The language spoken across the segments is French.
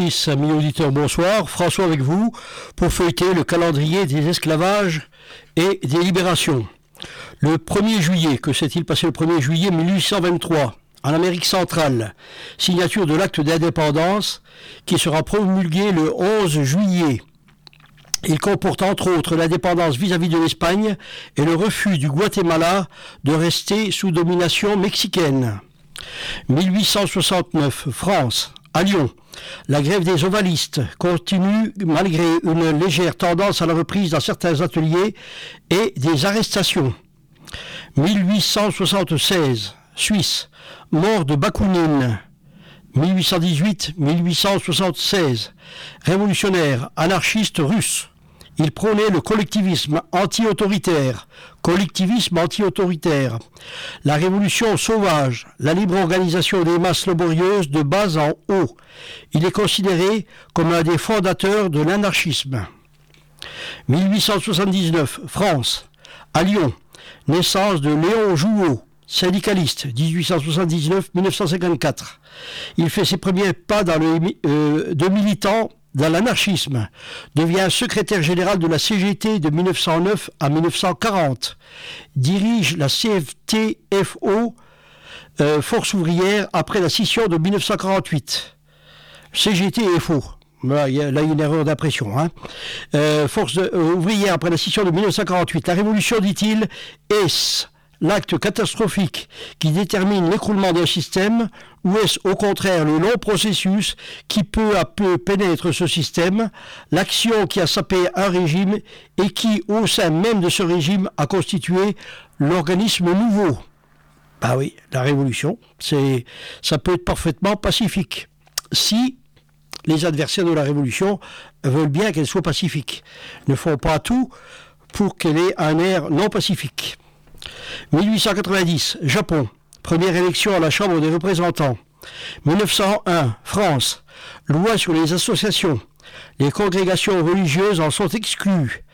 amis auditeurs, bonsoir. François avec vous pour feuilleter le calendrier des esclavages et des libérations. Le 1er juillet, que s'est-il passé le 1er juillet 1823 en Amérique centrale, signature de l'acte d'indépendance qui sera promulgué le 11 juillet. Il comporte entre autres l'indépendance vis-à-vis de l'Espagne et le refus du Guatemala de rester sous domination mexicaine. 1869, France, à Lyon. La grève des ovalistes continue malgré une légère tendance à la reprise dans certains ateliers et des arrestations. 1876, Suisse, mort de Bakounine. 1818-1876, révolutionnaire, anarchiste russe. Il prônait le collectivisme anti-autoritaire, collectivisme anti-autoritaire, la révolution sauvage, la libre organisation des masses laborieuses de bas en haut. Il est considéré comme un des fondateurs de l'anarchisme. 1879, France, à Lyon, naissance de Léon Jouot, syndicaliste, 1879-1954. Il fait ses premiers pas dans le, euh, de militant dans l'anarchisme, devient secrétaire général de la CGT de 1909 à 1940, dirige la CFTFO, euh, Force ouvrière, après la scission de 1948. CGT et FO. Là, il y a, une erreur d'impression. Hein. Euh, force ouvrière après la scission de 1948. La révolution, dit-il, est l'acte catastrophique qui détermine l'écroulement d'un système ou est-ce au contraire le long processus qui peu à peu pénètre ce système, l'action qui a sapé un régime et qui, au sein même de ce régime, a constitué l'organisme nouveau? Bah oui, la révolution, c'est, ça peut être parfaitement pacifique. Si les adversaires de la révolution veulent bien qu'elle soit pacifique, ne font pas tout pour qu'elle ait un air non pacifique. 1890, Japon. Première élection à la Chambre des représentants. 1901, France. Loi sur les associations. Les congrégations religieuses en sont exclues.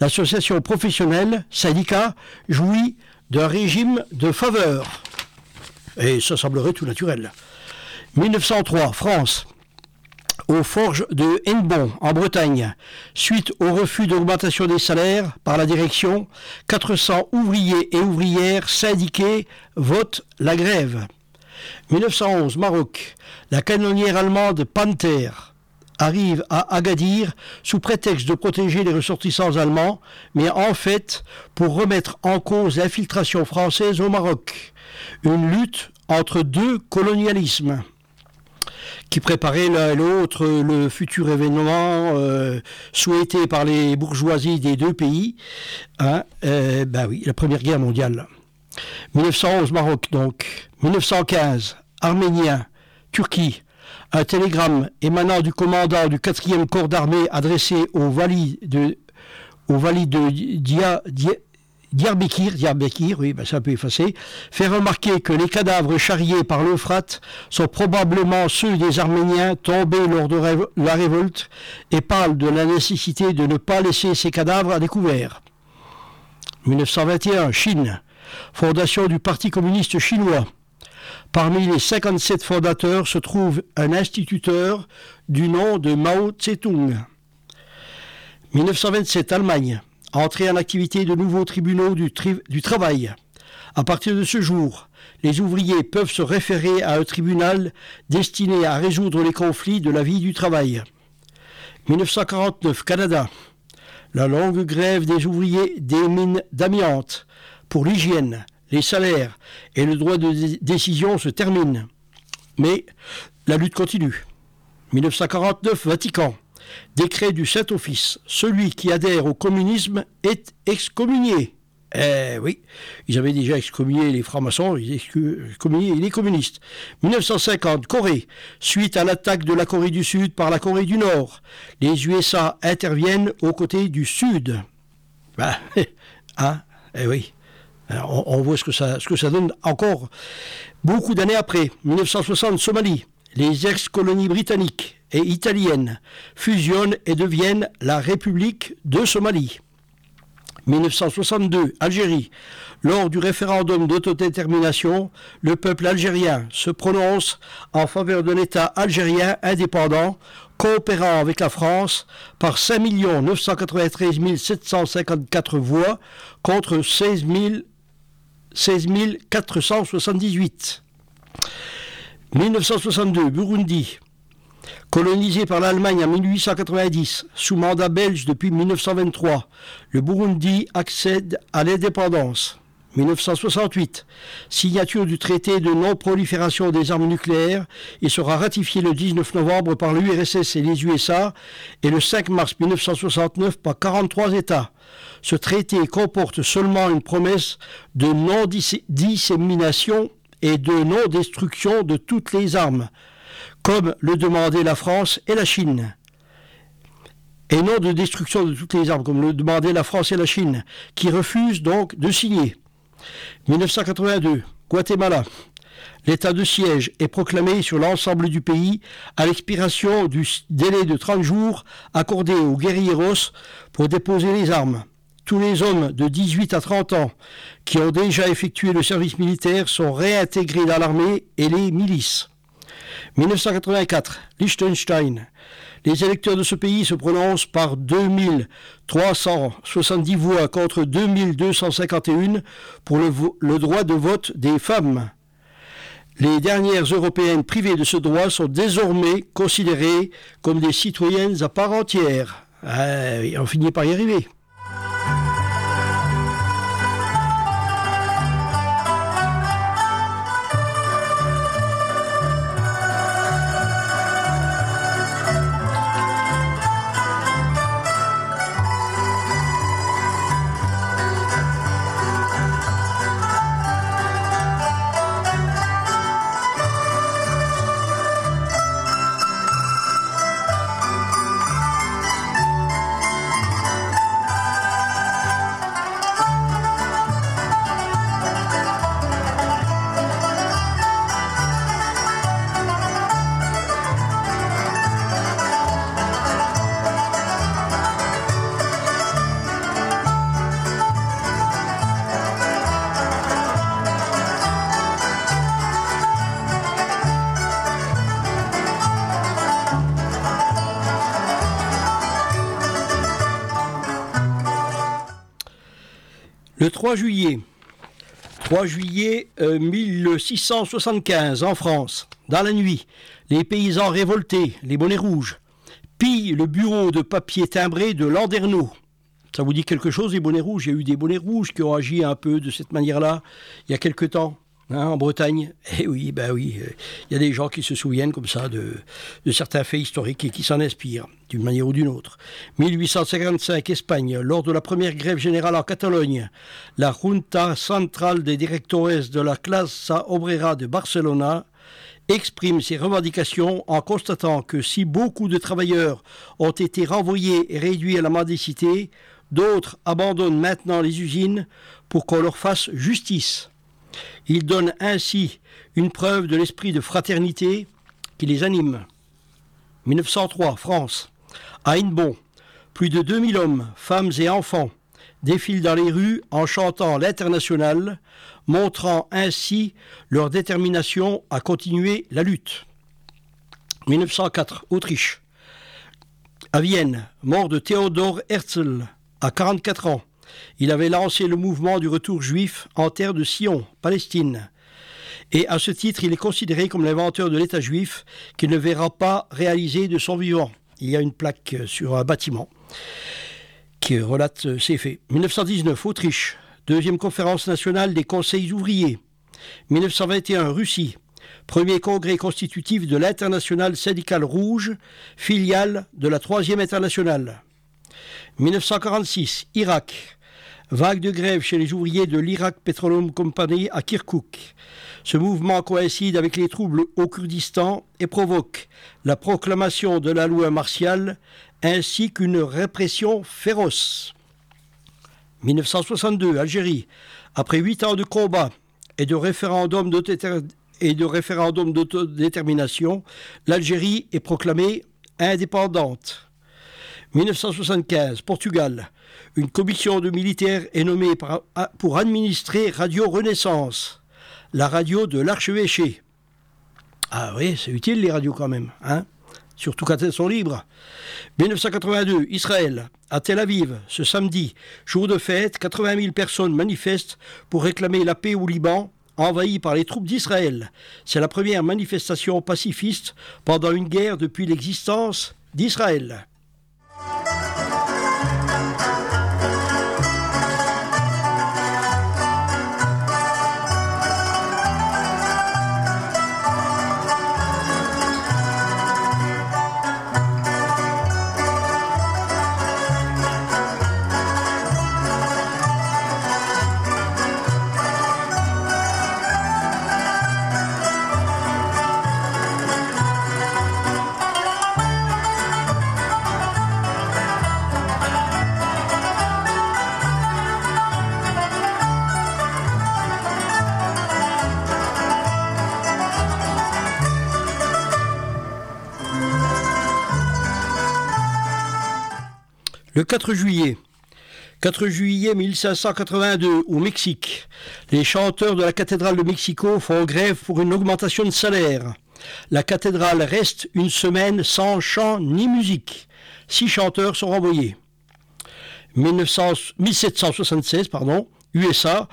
L'association professionnelle, syndicat, jouit d'un régime de faveur. Et ça semblerait tout naturel. 1903, France aux forges de Hennebon, en Bretagne. Suite au refus d'augmentation des salaires par la direction, 400 ouvriers et ouvrières syndiqués votent la grève. 1911, Maroc. La canonnière allemande Panther arrive à Agadir sous prétexte de protéger les ressortissants allemands, mais en fait pour remettre en cause l'infiltration française au Maroc. Une lutte entre deux colonialismes qui préparait l'un et l'autre le futur événement euh, souhaité par les bourgeoisies des deux pays. Hein, euh, ben oui, la Première Guerre mondiale. 1911, Maroc donc. 1915, Arménien, Turquie. Un télégramme émanant du commandant du 4e corps d'armée adressé au valide de, au valide de Dia, Dia, Diyarbakir, Diyarbakir, oui, ben ça peut effacer, fait remarquer que les cadavres charriés par l'Euphrate sont probablement ceux des Arméniens tombés lors de la révolte et parle de la nécessité de ne pas laisser ces cadavres à découvert. 1921, Chine, fondation du Parti communiste chinois. Parmi les 57 fondateurs se trouve un instituteur du nom de Mao Tse-tung. 1927, Allemagne entrer en activité de nouveaux tribunaux du, du travail. À partir de ce jour, les ouvriers peuvent se référer à un tribunal destiné à résoudre les conflits de la vie du travail. 1949, Canada. La longue grève des ouvriers des mines d'amiante pour l'hygiène, les salaires et le droit de décision se termine. Mais la lutte continue. 1949, Vatican. Décret du Saint-Office. Celui qui adhère au communisme est excommunié. Eh oui, ils avaient déjà excommunié les francs-maçons, ils excommunié les communistes. 1950, Corée. Suite à l'attaque de la Corée du Sud par la Corée du Nord, les USA interviennent aux côtés du Sud. Ben, hein, eh oui. On, on, voit ce que, ça, ce que ça donne encore beaucoup d'années après. 1960, Somalie. Les ex-colonies britanniques et italienne fusionnent et deviennent la République de Somalie. 1962, Algérie. Lors du référendum d'autodétermination, le peuple algérien se prononce en faveur d'un État algérien indépendant, coopérant avec la France par 5 993 754 voix contre 16, 16 478. 1962, Burundi. Colonisé par l'Allemagne en 1890, sous mandat belge depuis 1923, le Burundi accède à l'indépendance. 1968, signature du traité de non-prolifération des armes nucléaires, il sera ratifié le 19 novembre par l'URSS et les USA et le 5 mars 1969 par 43 États. Ce traité comporte seulement une promesse de non-dissémination et de non-destruction de toutes les armes, comme le demandaient la France et la Chine. Et non de destruction de toutes les armes, comme le demandaient la France et la Chine, qui refusent donc de signer. 1982, Guatemala. L'état de siège est proclamé sur l'ensemble du pays à l'expiration du délai de 30 jours accordé aux guerrilleros pour déposer les armes. Tous les hommes de 18 à 30 ans qui ont déjà effectué le service militaire sont réintégrés dans l'armée et les milices. 1984, Liechtenstein. Les électeurs de ce pays se prononcent par 2370 voix contre 2251 pour le, droit de vote des femmes. Les dernières européennes privées de ce droit sont désormais considérées comme des citoyennes à part entière. Ah, on finit par y arriver. 3 juillet, 3 juillet 1675 euh, en France, dans la nuit, les paysans révoltés, les bonnets rouges, pillent le bureau de papier timbré de Landerneau. Ça vous dit quelque chose, les bonnets rouges? Il y a eu des bonnets rouges qui ont agi un peu de cette manière-là il y a quelque temps? Hein, en Bretagne? Eh oui, ben oui, il euh, y a des gens qui se souviennent comme ça de, de certains faits historiques et qui s'en inspirent d'une manière ou d'une autre. 1855, Espagne, lors de la première grève générale en Catalogne, la Junta centrale des directores de la Classe Obrera de Barcelona exprime ses revendications en constatant que si beaucoup de travailleurs ont été renvoyés et réduits à la mendicité, d'autres abandonnent maintenant les usines pour qu'on leur fasse justice. Il donne ainsi une preuve de l'esprit de fraternité qui les anime. 1903, France. À Inbon, plus de 2000 hommes, femmes et enfants défilent dans les rues en chantant l'international, montrant ainsi leur détermination à continuer la lutte. 1904, Autriche. À Vienne, mort de Théodore Herzl, à 44 ans. Il avait lancé le mouvement du retour juif en terre de Sion, Palestine. Et à ce titre, il est considéré comme l'inventeur de l'État juif qu'il ne verra pas réaliser de son vivant. Il y a une plaque sur un bâtiment qui relate ces faits. 1919, Autriche, deuxième conférence nationale des conseils ouvriers. 1921, Russie, premier congrès constitutif de l'Internationale syndicale rouge, filiale de la troisième internationale. 1946, Irak, Vague de grève chez les ouvriers de l'Irak Petroleum Company à Kirkuk. Ce mouvement coïncide avec les troubles au Kurdistan et provoque la proclamation de la loi martiale ainsi qu'une répression féroce. 1962, Algérie. Après huit ans de combat et de référendum d'autodétermination, l'Algérie est proclamée indépendante. 1975, Portugal. Une commission de militaires est nommée pour administrer Radio Renaissance, la radio de l'archevêché. Ah oui, c'est utile les radios quand même, hein surtout quand elles sont libres. 1982, Israël, à Tel Aviv, ce samedi, jour de fête, 80 000 personnes manifestent pour réclamer la paix au Liban, envahi par les troupes d'Israël. C'est la première manifestation pacifiste pendant une guerre depuis l'existence d'Israël. Le 4 juillet, 4 juillet 1582, au Mexique, les chanteurs de la cathédrale de Mexico font grève pour une augmentation de salaire. La cathédrale reste une semaine sans chant ni musique. Six chanteurs sont renvoyés. 1776, pardon, USA,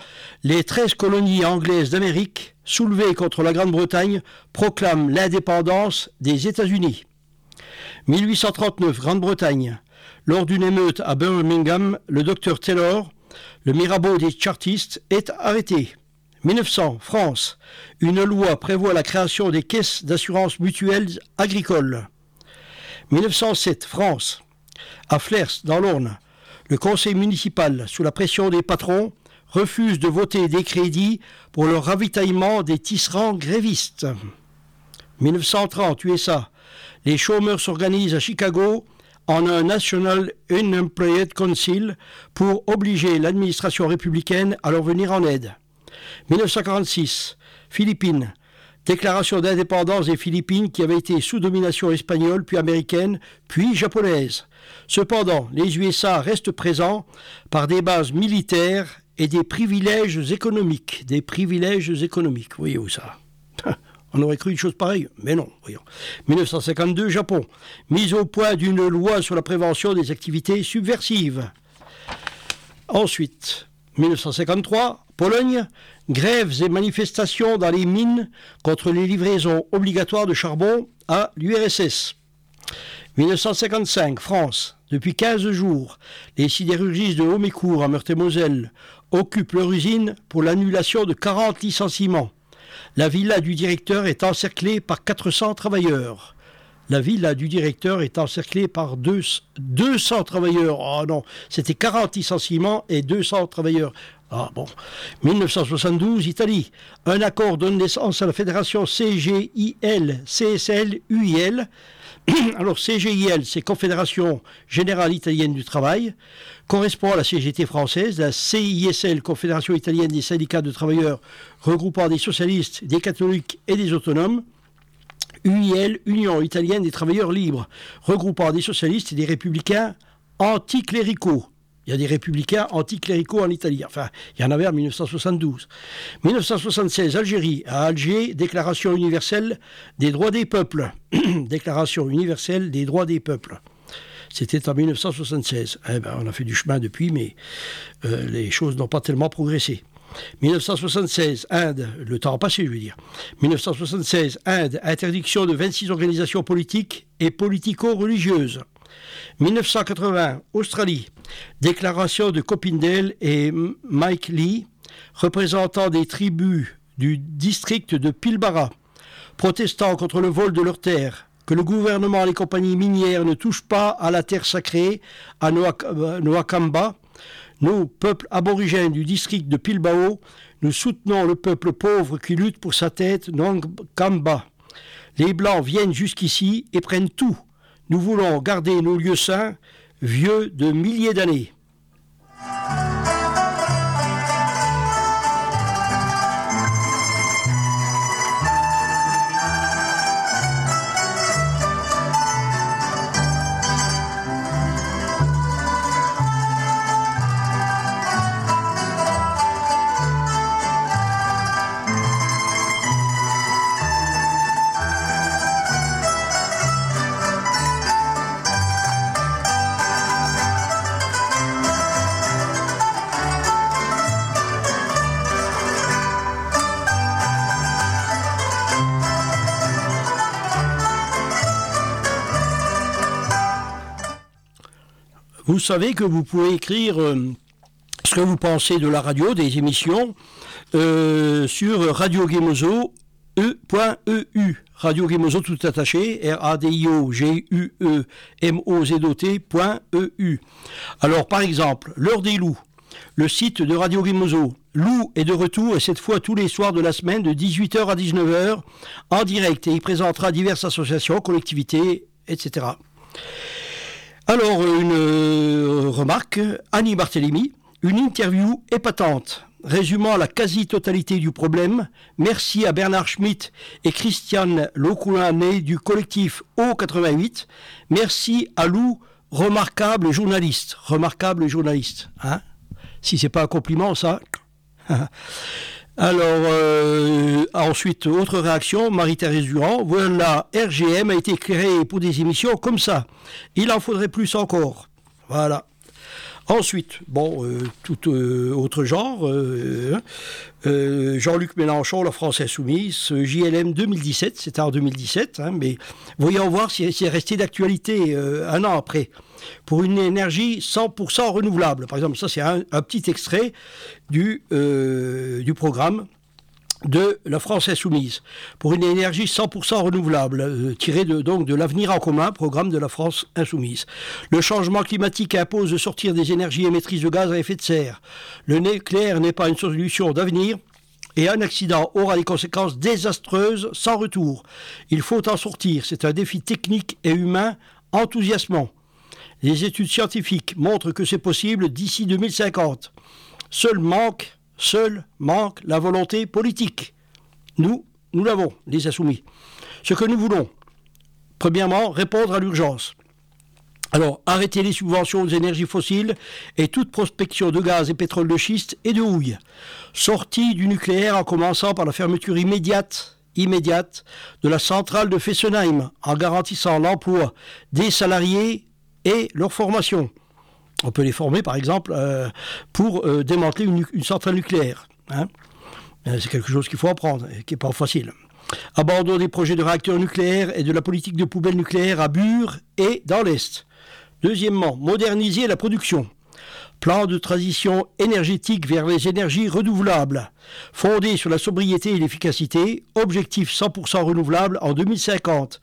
les 13 colonies anglaises d'Amérique, soulevées contre la Grande-Bretagne, proclament l'indépendance des États-Unis. 1839, Grande-Bretagne, lors d'une émeute à Birmingham, le docteur Taylor, le Mirabeau des chartistes, est arrêté. 1900, France. Une loi prévoit la création des caisses d'assurance mutuelle agricole. 1907, France. À Flers, dans l'Orne, le conseil municipal, sous la pression des patrons, refuse de voter des crédits pour le ravitaillement des tisserands grévistes. 1930, USA. Les chômeurs s'organisent à Chicago en un National Unemployed Council pour obliger l'administration républicaine à leur venir en aide. 1946, Philippines. Déclaration d'indépendance des Philippines qui avait été sous domination espagnole, puis américaine, puis japonaise. Cependant, les USA restent présents par des bases militaires et des privilèges économiques. Des privilèges économiques, voyez-vous ça? On aurait cru une chose pareille, mais non, voyons. 1952, Japon. Mise au point d'une loi sur la prévention des activités subversives. Ensuite, 1953, Pologne. Grèves et manifestations dans les mines contre les livraisons obligatoires de charbon à l'URSS. 1955, France. Depuis 15 jours, les sidérurgistes de Homécourt en Meurthe-et-Moselle occupent leur usine pour l'annulation de 40 licenciements. La villa du directeur est encerclée par 400 travailleurs. La villa du directeur est encerclée par 200 travailleurs. Oh non, c'était 40 licenciements et 200 travailleurs. Ah bon. 1972, Italie. Un accord donne naissance à la fédération CGIL, CSL, UIL. Alors CGIL, c'est Confédération Générale Italienne du Travail correspond à la CGT française, la CISL, Confédération italienne des syndicats de travailleurs regroupant des socialistes, des catholiques et des autonomes, UIL, Union italienne des travailleurs libres, regroupant des socialistes et des républicains anticléricaux. Il y a des républicains anticléricaux en Italie. Enfin, il y en avait en 1972. 1976, Algérie. À Alger, Déclaration universelle des droits des peuples. Déclaration universelle des droits des peuples. C'était en 1976. Eh ben, on a fait du chemin depuis, mais euh, les choses n'ont pas tellement progressé. 1976, Inde, le temps a passé, je veux dire. 1976, Inde, interdiction de 26 organisations politiques et politico-religieuses. 1980, Australie, déclaration de Copindale et Mike Lee, représentants des tribus du district de Pilbara, protestant contre le vol de leurs terres, que le gouvernement et les compagnies minières ne touchent pas à la terre sacrée, à Noakamba. Nous, peuples aborigènes du district de Pilbao, nous soutenons le peuple pauvre qui lutte pour sa tête, Noakamba. Les Blancs viennent jusqu'ici et prennent tout. Nous voulons garder nos lieux saints, vieux de milliers d'années. Vous savez que vous pouvez écrire euh, ce que vous pensez de la radio, des émissions, euh, sur Radio e.eu. Radio tout attaché, R-A-D-I-O-G-U-E-M-O-Z-O-T.eu. Alors, par exemple, l'heure des loups, le site de Radio Gemozo. Lou est de retour et cette fois tous les soirs de la semaine de 18h à 19h en direct et il présentera diverses associations, collectivités, etc. Alors, une euh, remarque, Annie Barthélémy, une interview épatante résumant la quasi-totalité du problème. Merci à Bernard Schmitt et Christiane Locoulané du collectif O88. Merci à Lou, remarquable journaliste. Remarquable journaliste. Hein? Si c'est pas un compliment, ça. Alors, euh, ensuite, autre réaction, Marie-Thérèse Durand. Voilà, RGM a été créé pour des émissions comme ça. Il en faudrait plus encore. Voilà. Ensuite, bon, euh, tout euh, autre genre, Jean-Luc Mélenchon, la France Insoumise, JLM 2017, c'était en 2017, hein, mais voyons voir si c'est resté d'actualité un an après. Pour une énergie 100% renouvelable. Par exemple, ça c'est un, petit extrait du, du programme de la France insoumise pour une énergie 100% renouvelable, euh, tirée de, donc de l'avenir en commun, programme de la France insoumise. Le changement climatique impose de sortir des énergies émettrices de gaz à effet de serre. Le nucléaire n'est pas une solution d'avenir, et un accident aura des conséquences désastreuses sans retour. Il faut en sortir. C'est un défi technique et humain enthousiasmant. Les études scientifiques montrent que c'est possible d'ici 2050. Seul manque Seul manque la volonté politique. Nous, nous l'avons, les insoumis. Ce que nous voulons, premièrement, répondre à l'urgence. Alors, arrêter les subventions aux énergies fossiles et toute prospection de gaz et pétrole de schiste et de houille. Sortie du nucléaire en commençant par la fermeture immédiate, immédiate de la centrale de Fessenheim en garantissant l'emploi des salariés et leur formation. On peut les former, par exemple, euh, pour euh, démanteler une, centrale nucléaire. Hein. Euh, c'est quelque chose qu'il faut apprendre et qui n'est pas facile. Abandon des projets de réacteurs nucléaires et de la politique de poubelles nucléaires à Bure et dans l'Est. Deuxièmement, moderniser la production. Plan de transition énergétique vers les énergies renouvelables, fondé sur la sobriété et l'efficacité, objectif 100% renouvelable en 2050.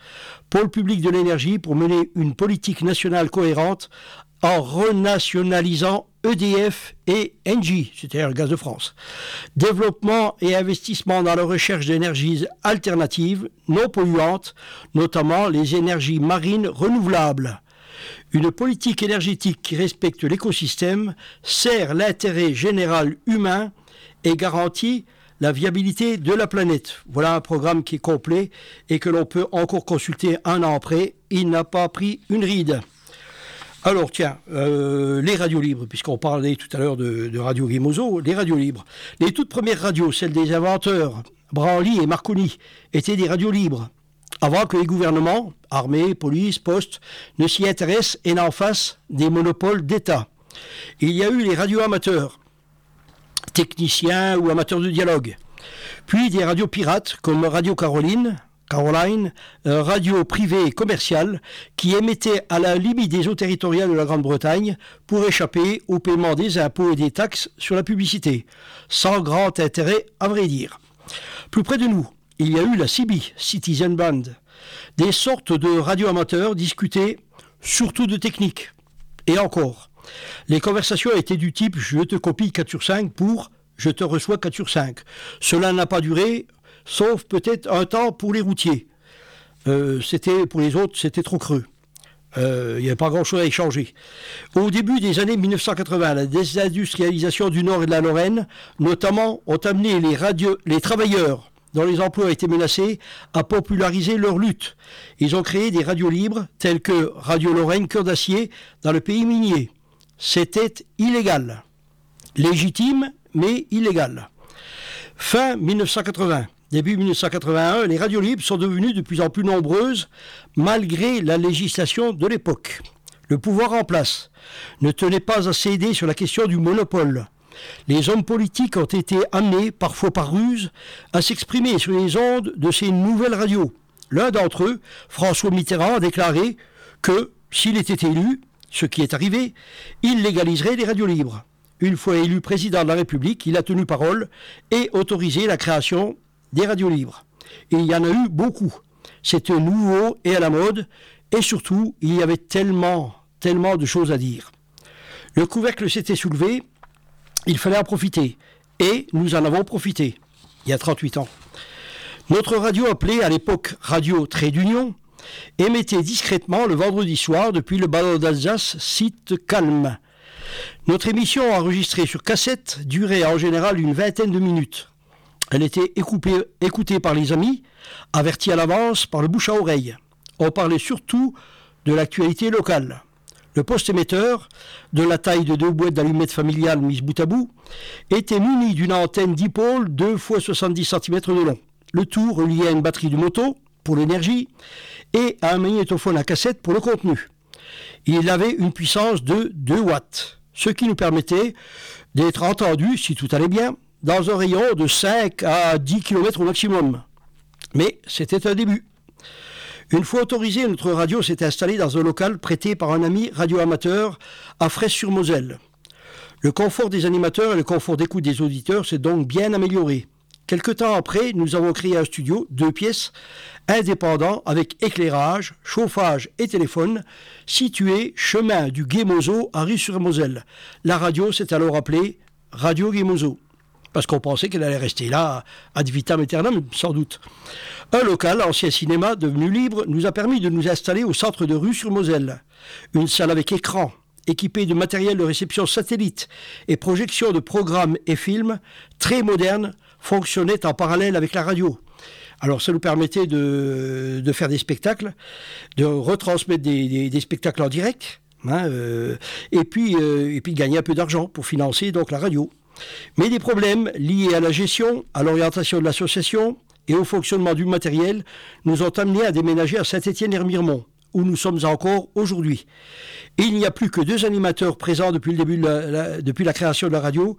Pôle public de l'énergie pour mener une politique nationale cohérente en renationalisant EDF et Engie, c'est-à-dire gaz de France. Développement et investissement dans la recherche d'énergies alternatives non polluantes, notamment les énergies marines renouvelables. Une politique énergétique qui respecte l'écosystème sert l'intérêt général humain et garantit la viabilité de la planète. Voilà un programme qui est complet et que l'on peut encore consulter un an après. Il n'a pas pris une ride. Alors tiens, euh, les radios libres, puisqu'on parlait tout à l'heure de, Radio Guimoso, les radios libres. Les toutes premières radios, celles des inventeurs, Branly et Marconi, étaient des radios libres, avant que les gouvernements, armée, police, poste, ne s'y intéressent et n'en fassent des monopoles d'État. Il y a eu les radios amateurs, techniciens ou amateurs de dialogue, puis des radios pirates comme Radio Caroline, Caroline, radio privée et commerciale qui émettait à la limite des eaux territoriales de la Grande-Bretagne pour échapper au paiement des impôts et des taxes sur la publicité, sans grand intérêt à vrai dire. Plus près de nous, il y a eu la CB, Citizen Band, des sortes de radio amateurs discutées surtout de technique. Et encore, les conversations étaient du type je te copie 4 sur 5 pour je te reçois 4 sur 5. Cela n'a pas duré sauf peut-être un temps pour les routiers. Euh, c'était pour les autres, c'était trop creux. Euh, il n'y avait pas grand-chose à échanger. Au début des années 1980, la désindustrialisation du Nord et de la Lorraine, notamment, ont amené les, les travailleurs dont les emplois étaient menacés à populariser leur lutte. Ils ont créé des radios libres, telles que Radio Lorraine Cœur d'Acier, dans le pays minier. C'était illégal. Légitime, mais illégal. Fin 1980, Début 1981, les radios libres sont devenues de plus en plus nombreuses malgré la législation de l'époque. Le pouvoir en place ne tenait pas à céder sur la question du monopole. Les hommes politiques ont été amenés, parfois par ruse, à s'exprimer sur les ondes de ces nouvelles radios. L'un d'entre eux, François Mitterrand, a déclaré que, s'il était élu, ce qui est arrivé, il légaliserait les radios libres. Une fois élu président de la République, il a tenu parole et autorisé la création des radios libres. Il y en a eu beaucoup. C'était nouveau et à la mode, et surtout, il y avait tellement, tellement de choses à dire. Le couvercle s'était soulevé, il fallait en profiter, et nous en avons profité, il y a 38 ans. Notre radio appelée à l'époque Radio Trait d'Union émettait discrètement le vendredi soir depuis le ballon d'Alsace, site calme. Notre émission enregistrée sur cassette durait en général une vingtaine de minutes. Elle était écoutée, écoutée par les amis, avertie à l'avance par le bouche à oreille. On parlait surtout de l'actualité locale. Le poste émetteur, de la taille de deux boîtes d'allumettes familiales mises bout à bout, était muni d'une antenne dipôle 2 x 70 cm de long. Le tout relié à une batterie de moto pour l'énergie et à un magnétophone à cassette pour le contenu. Il avait une puissance de 2 watts, ce qui nous permettait d'être entendus, si tout allait bien, dans un rayon de 5 à 10 km au maximum. Mais c'était un début. Une fois autorisé, notre radio s'est installée dans un local prêté par un ami radioamateur à Fraisse-sur-Moselle. Le confort des animateurs et le confort d'écoute des auditeurs s'est donc bien amélioré. Quelque temps après, nous avons créé un studio, deux pièces, indépendant avec éclairage, chauffage et téléphone, situé chemin du Guémozo à Ris-sur-Moselle. La radio s'est alors appelée Radio Guémozo parce qu'on pensait qu'elle allait rester là ad vitam aeternam, sans doute. Un local, ancien cinéma, devenu libre, nous a permis de nous installer au centre de rue sur Moselle. Une salle avec écran, équipée de matériel de réception satellite et projection de programmes et films très modernes, fonctionnait en parallèle avec la radio. Alors ça nous permettait de, faire des spectacles, de retransmettre des, spectacles en direct, hein, euh, et, puis, euh, et puis gagner un peu d'argent pour financer donc la radio. Mais des problèmes liés à la gestion, à l'orientation de l'association et au fonctionnement du matériel nous ont amenés à déménager à Saint-Étienne-Hermiremont, où nous sommes encore aujourd'hui. il n'y a plus que deux animateurs présents depuis depuis la création de la radio.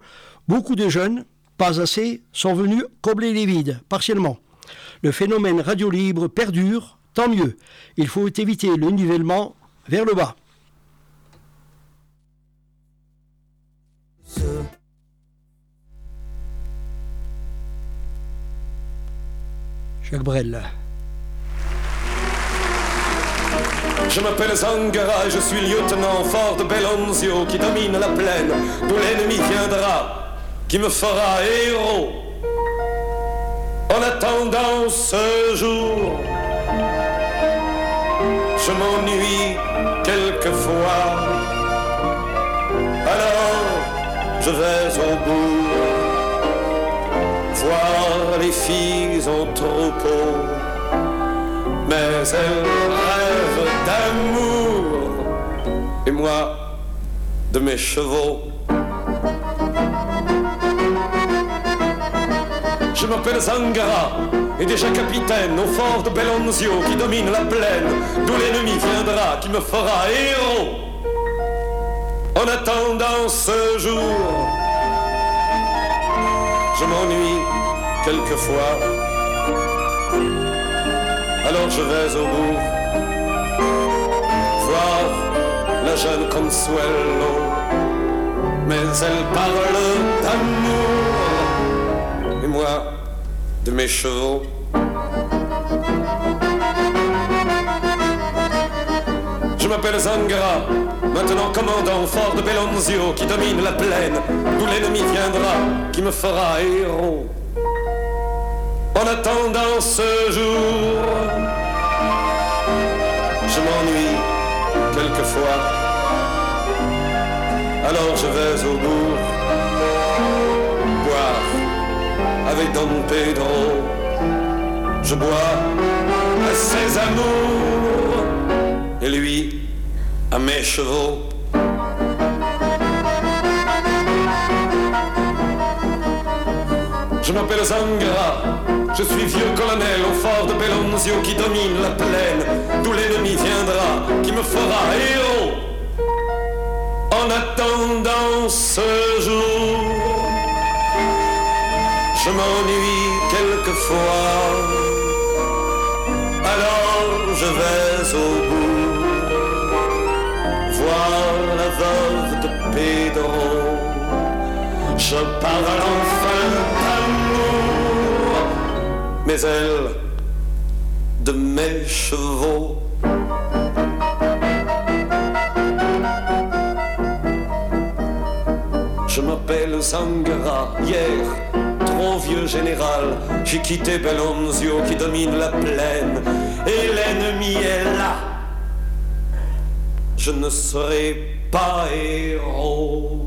Beaucoup de jeunes, pas assez, sont venus combler les vides, partiellement. Le phénomène radio libre perdure, tant mieux. Il faut éviter le nivellement vers le bas. Jacques Brel. Je m'appelle Zangara et je suis lieutenant fort de Belonzio qui domine la plaine, d'où l'ennemi viendra, qui me fera héros. En attendant ce jour, je m'ennuie quelquefois. Alors, je vais au bout voir les filles en troupeau, mais elles rêvent d'amour, et moi de mes chevaux. Je m'appelle Zangara, et déjà capitaine au fort de Belonzio qui domine la plaine, d'où l'ennemi viendra, qui me fera héros. En attendant ce jour, je m'ennuie quelquefois. Alors je vais au bout voir la jeune Consuelo, mais elle parle d'amour et moi de mes chevaux. Je m'appelle Zangara, maintenant commandant fort de Belonzio qui domine la plaine, d'où l'ennemi viendra, qui me fera héros. En attendant ce jour, je m'ennuie quelquefois, alors je vais au bourg boire avec Don Pedro. Je bois à ses amours et lui mes chevaux. Je m'appelle Zangara, je suis vieux colonel au fort de Belonzio qui domine la plaine, d'où l'ennemi viendra, qui me fera héros. En attendant ce jour, je m'ennuie quelquefois, alors je vais au bout de Pedro. Je parle enfin d'amour, mais elle de mes chevaux. Je m'appelle Zangara, hier, trop vieux général, j'ai quitté Belonzio qui domine la plaine, et l'ennemi est là. Je ne serai pas héros.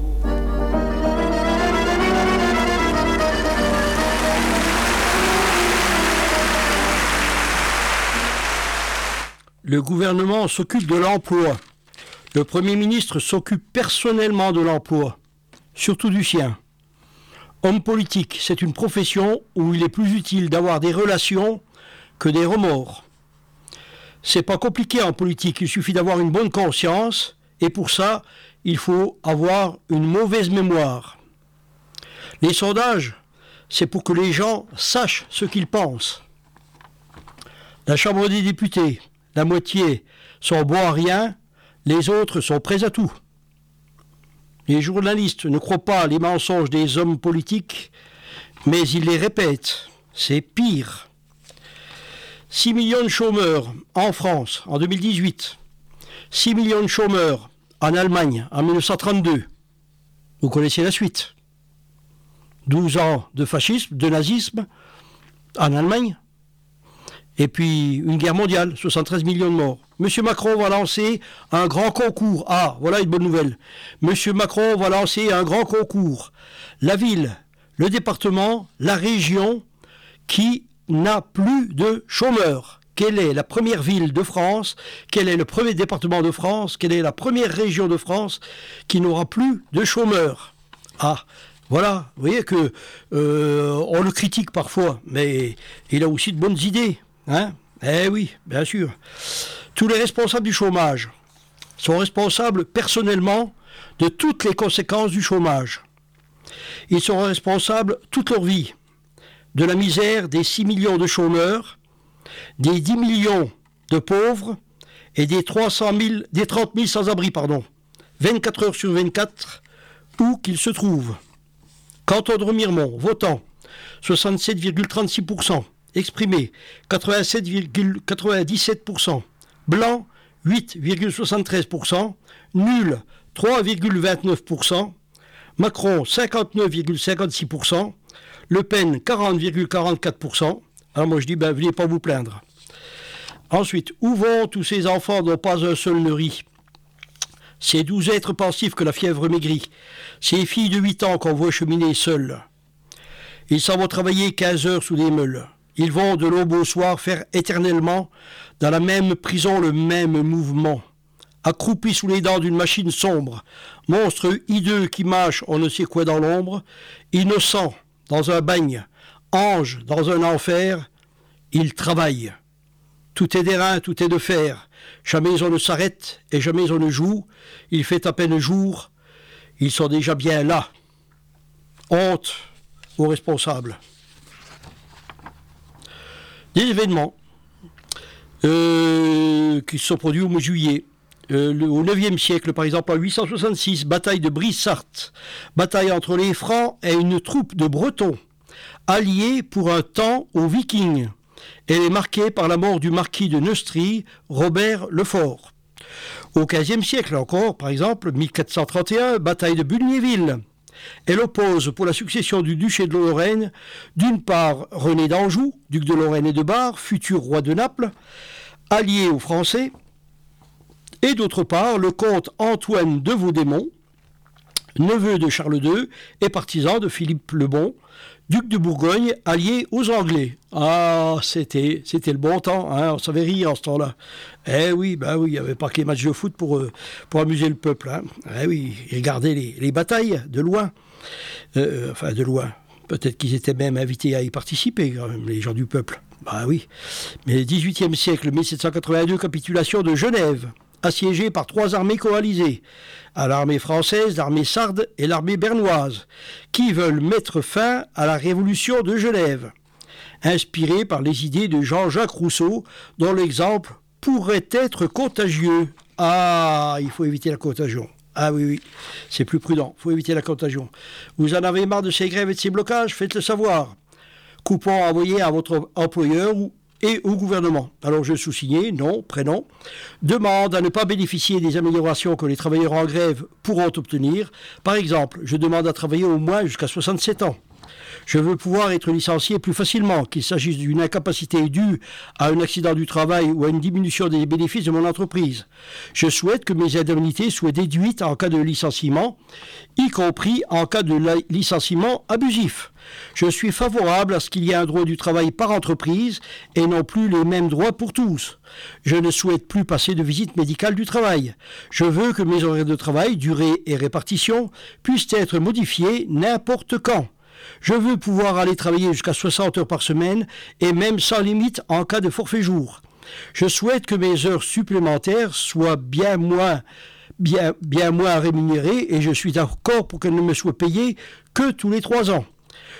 Le gouvernement s'occupe de l'emploi. Le Premier ministre s'occupe personnellement de l'emploi, surtout du sien. Homme politique, c'est une profession où il est plus utile d'avoir des relations que des remords. C'est pas compliqué en politique, il suffit d'avoir une bonne conscience, et pour ça, il faut avoir une mauvaise mémoire. Les sondages, c'est pour que les gens sachent ce qu'ils pensent. La Chambre des députés, la moitié sont bons à rien, les autres sont prêts à tout. Les journalistes ne croient pas les mensonges des hommes politiques, mais ils les répètent. C'est pire. 6 millions de chômeurs en France en 2018. 6 millions de chômeurs en Allemagne en 1932. Vous connaissez la suite. 12 ans de fascisme, de nazisme en Allemagne. Et puis une guerre mondiale, 73 millions de morts. Monsieur Macron va lancer un grand concours. Ah, voilà une bonne nouvelle. Monsieur Macron va lancer un grand concours. La ville, le département, la région qui n'a plus de chômeurs. Quelle est la première ville de France? Quel est le premier département de France? Quelle est la première région de France qui n'aura plus de chômeurs? Ah, voilà, vous voyez que euh, on le critique parfois, mais il a aussi de bonnes idées. Hein? Eh oui, bien sûr. Tous les responsables du chômage sont responsables personnellement de toutes les conséquences du chômage. Ils sont responsables toute leur vie de la misère des 6 millions de chômeurs, des 10 millions de pauvres et des, 300 000, des 30 000 sans-abri, pardon, 24 heures sur 24, où qu'ils se trouvent. Canton de Remiremont, votant, 67,36%. Exprimé, 87,97%. Blanc, 8,73%. Nul, 3,29%. Macron, 59,56%. Le Pen, 40,44%. Alors moi je dis, ben venez pas vous plaindre. Ensuite, où vont tous ces enfants dont pas un seul ne rit? Ces douze êtres pensifs que la fièvre maigrit. Ces filles de 8 ans qu'on voit cheminer seules. Ils s'en vont travailler 15 heures sous des meules. Ils vont de l'aube au soir faire éternellement dans la même prison le même mouvement. Accroupis sous les dents d'une machine sombre, monstre hideux qui mâche on ne sait quoi dans l'ombre, innocent dans un bagne, ange dans un enfer, ils travaillent. Tout est d'airain, tout est de fer. Jamais on ne s'arrête et jamais on ne joue. Il fait à peine jour. Ils sont déjà bien là. Honte aux responsables des événements euh, qui se sont produits au mois de juillet. Euh, au IXe siècle, par exemple, en 866, bataille de Brissart, bataille entre les Francs et une troupe de Bretons, alliés pour un temps aux Vikings. Elle est marquée par la mort du marquis de Neustrie, Robert Lefort. Au XVe siècle encore, par exemple, 1431, bataille de Bulgnéville, elle oppose pour la succession du duché de Lorraine, d'une part René d'Anjou, duc de Lorraine et de Bar, futur roi de Naples, allié aux Français, et d'autre part le comte Antoine de Vaudémont, neveu de Charles II et partisan de Philippe le Bon, duc de Bourgogne, allié aux Anglais. Ah, c'était, c'était le bon temps, hein, on savait rire en ce temps-là. Eh oui, ben oui, il n'y avait pas que les matchs de foot pour, euh, amuser le peuple. Hein. Eh oui, ils les, batailles de loin. Euh, enfin, de loin. Peut-être qu'ils étaient même invités à y participer, les gens du peuple. Bah oui. Mais 18e siècle, 1782, capitulation de Genève assiégé par trois armées coalisées, à l'armée française, l'armée sarde et l'armée bernoise, qui veulent mettre fin à la révolution de Genève, inspirée par les idées de Jean-Jacques Rousseau, dont l'exemple pourrait être contagieux. Ah, il faut éviter la contagion. Ah oui, oui, c'est plus prudent. faut éviter la contagion. Vous en avez marre de ces grèves et de ces blocages Faites-le savoir. Coupon envoyé à votre employeur ou et au gouvernement. Alors je sous-signais, non, prénom, demande à ne pas bénéficier des améliorations que les travailleurs en grève pourront obtenir. Par exemple, je demande à travailler au moins jusqu'à 67 ans. Je veux pouvoir être licencié plus facilement, qu'il s'agisse d'une incapacité due à un accident du travail ou à une diminution des bénéfices de mon entreprise. Je souhaite que mes indemnités soient déduites en cas de licenciement, y compris en cas de licenciement abusif. Je suis favorable à ce qu'il y ait un droit du travail par entreprise et non plus les mêmes droits pour tous. Je ne souhaite plus passer de visite médicale du travail. Je veux que mes horaires de travail, durée et répartition puissent être modifiés n'importe quand. Je veux pouvoir aller travailler jusqu'à 60 heures par semaine et même sans limite en cas de forfait jour. Je souhaite que mes heures supplémentaires soient bien moins, bien, bien moins rémunérées et je suis d'accord pour qu'elles ne me soient payées que tous les trois ans.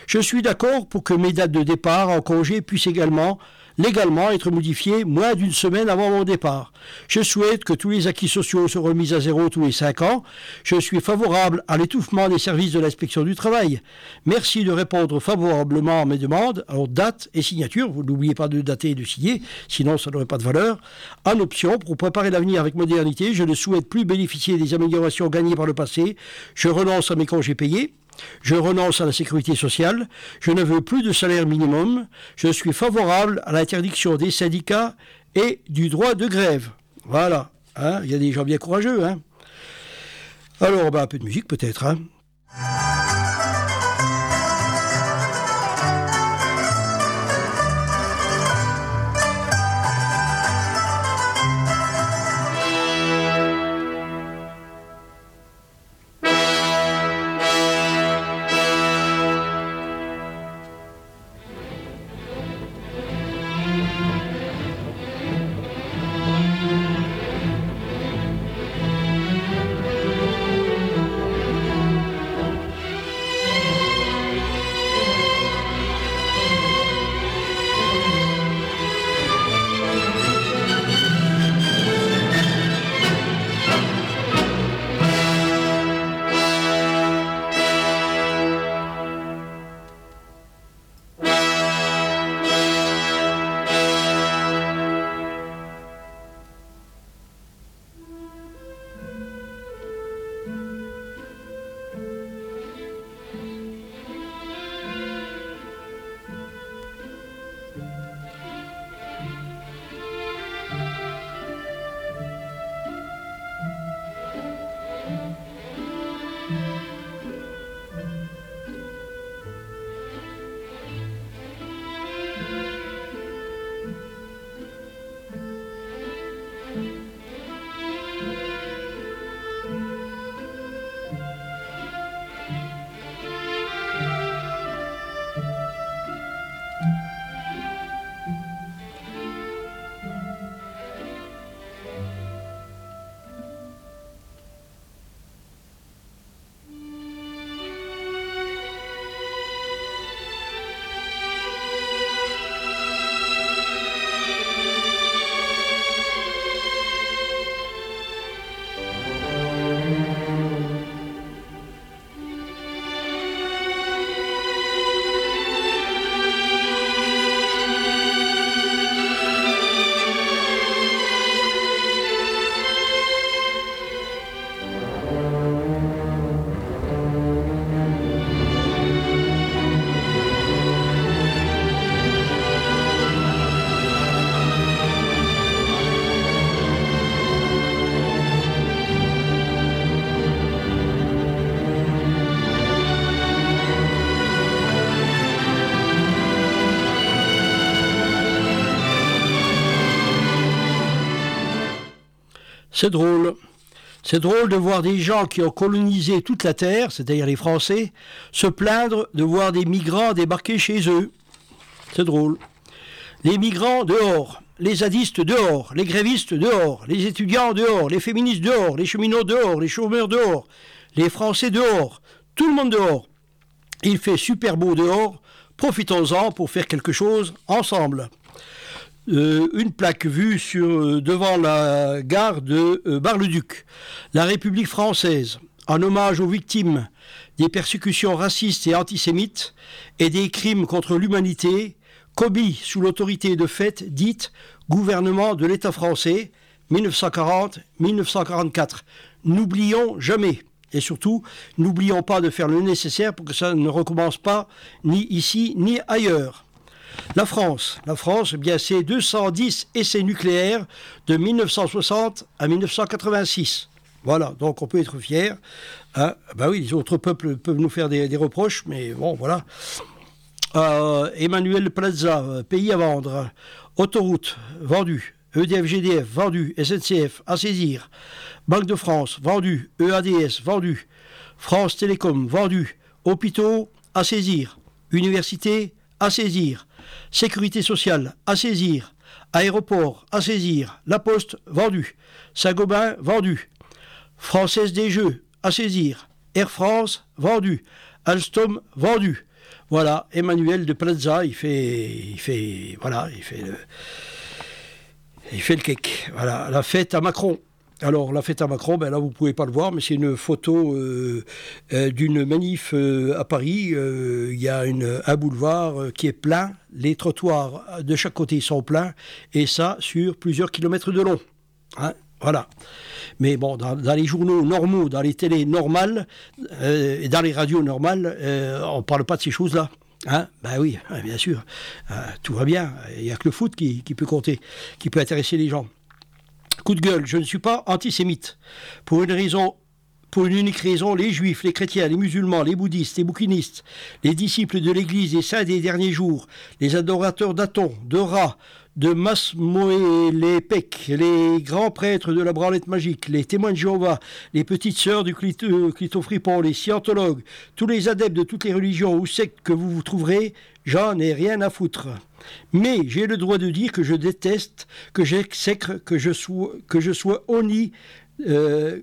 Je suis d'accord pour que mes dates de départ en congé puissent également légalement être modifié moins d'une semaine avant mon départ. Je souhaite que tous les acquis sociaux soient remis à zéro tous les cinq ans. Je suis favorable à l'étouffement des services de l'inspection du travail. Merci de répondre favorablement à mes demandes. Alors, date et signature, vous n'oubliez pas de dater et de signer, sinon ça n'aurait pas de valeur. En option, pour préparer l'avenir avec modernité, je ne souhaite plus bénéficier des améliorations gagnées par le passé. Je renonce à mes congés payés. Je renonce à la sécurité sociale. Je ne veux plus de salaire minimum. Je suis favorable à l'interdiction des syndicats et du droit de grève. Voilà. Hein, il y a des gens bien courageux. Hein. Alors, ben, un peu de musique peut-être. Hein. C'est drôle. C'est drôle de voir des gens qui ont colonisé toute la Terre, c'est-à-dire les Français, se plaindre de voir des migrants débarquer chez eux. C'est drôle. Les migrants dehors, les zadistes dehors, les grévistes dehors, les étudiants dehors, les féministes dehors, les cheminots dehors, les chômeurs dehors, les Français dehors, tout le monde dehors. Il fait super beau dehors, profitons-en pour faire quelque chose ensemble. Une plaque vue sur, devant la gare de Bar-le-Duc. La République française, en hommage aux victimes des persécutions racistes et antisémites et des crimes contre l'humanité commis sous l'autorité de fait dite gouvernement de l'État français 1940-1944. N'oublions jamais. Et surtout, n'oublions pas de faire le nécessaire pour que ça ne recommence pas ni ici ni ailleurs. La France, la France, eh bien c'est 210 essais nucléaires de 1960 à 1986. Voilà, donc on peut être fier. Bah oui, les autres peuples peuvent nous faire des, reproches, mais bon, voilà. Euh, Emmanuel Plaza, pays à vendre. Autoroute, vendu. EDF, GDF, vendu. SNCF, à saisir. Banque de France, vendu. EADS, vendu. France Télécom, vendu. Hôpitaux, à saisir. Université, à saisir. Sécurité sociale, à saisir. Aéroport, à saisir. La Poste, vendu. Saint-Gobain, vendu. Française des Jeux, à saisir. Air France, vendu. Alstom, vendu. Voilà, Emmanuel de Plaza, il fait, il fait, voilà, il fait le, il fait le cake. Voilà, la fête à Macron. Alors, la fête à Macron, ben là, vous pouvez pas le voir, mais c'est une photo euh, euh, d'une manif euh, à Paris. Il y a un boulevard qui est plein. Les trottoirs de chaque côté sont pleins. Et ça, sur plusieurs kilomètres de long. Hein, voilà. Mais bon, dans, les journaux normaux, dans les télés normales, dans les radios normales, on ne parle pas de ces choses-là. Hein ben oui, bien sûr. tout va bien. Il n'y a que le foot qui peut compter, qui peut intéresser les gens. Coup de gueule, je ne suis pas antisémite. Pour une raison pour une unique raison, les juifs, les chrétiens, les musulmans, les bouddhistes, les bouquinistes, les disciples de l'Église, les saints des derniers jours, les adorateurs d'Aton, de Ra, de Masmoélépec, les grands prêtres de la branlette magique, les témoins de Jéhovah, les petites sœurs du clito, clitofripon, les scientologues, tous les adeptes de toutes les religions ou sectes que vous vous trouverez, j'en ai rien à foutre. Mais j'ai le droit de dire que je déteste, que j'exècre, que je sois, que je sois honni, euh,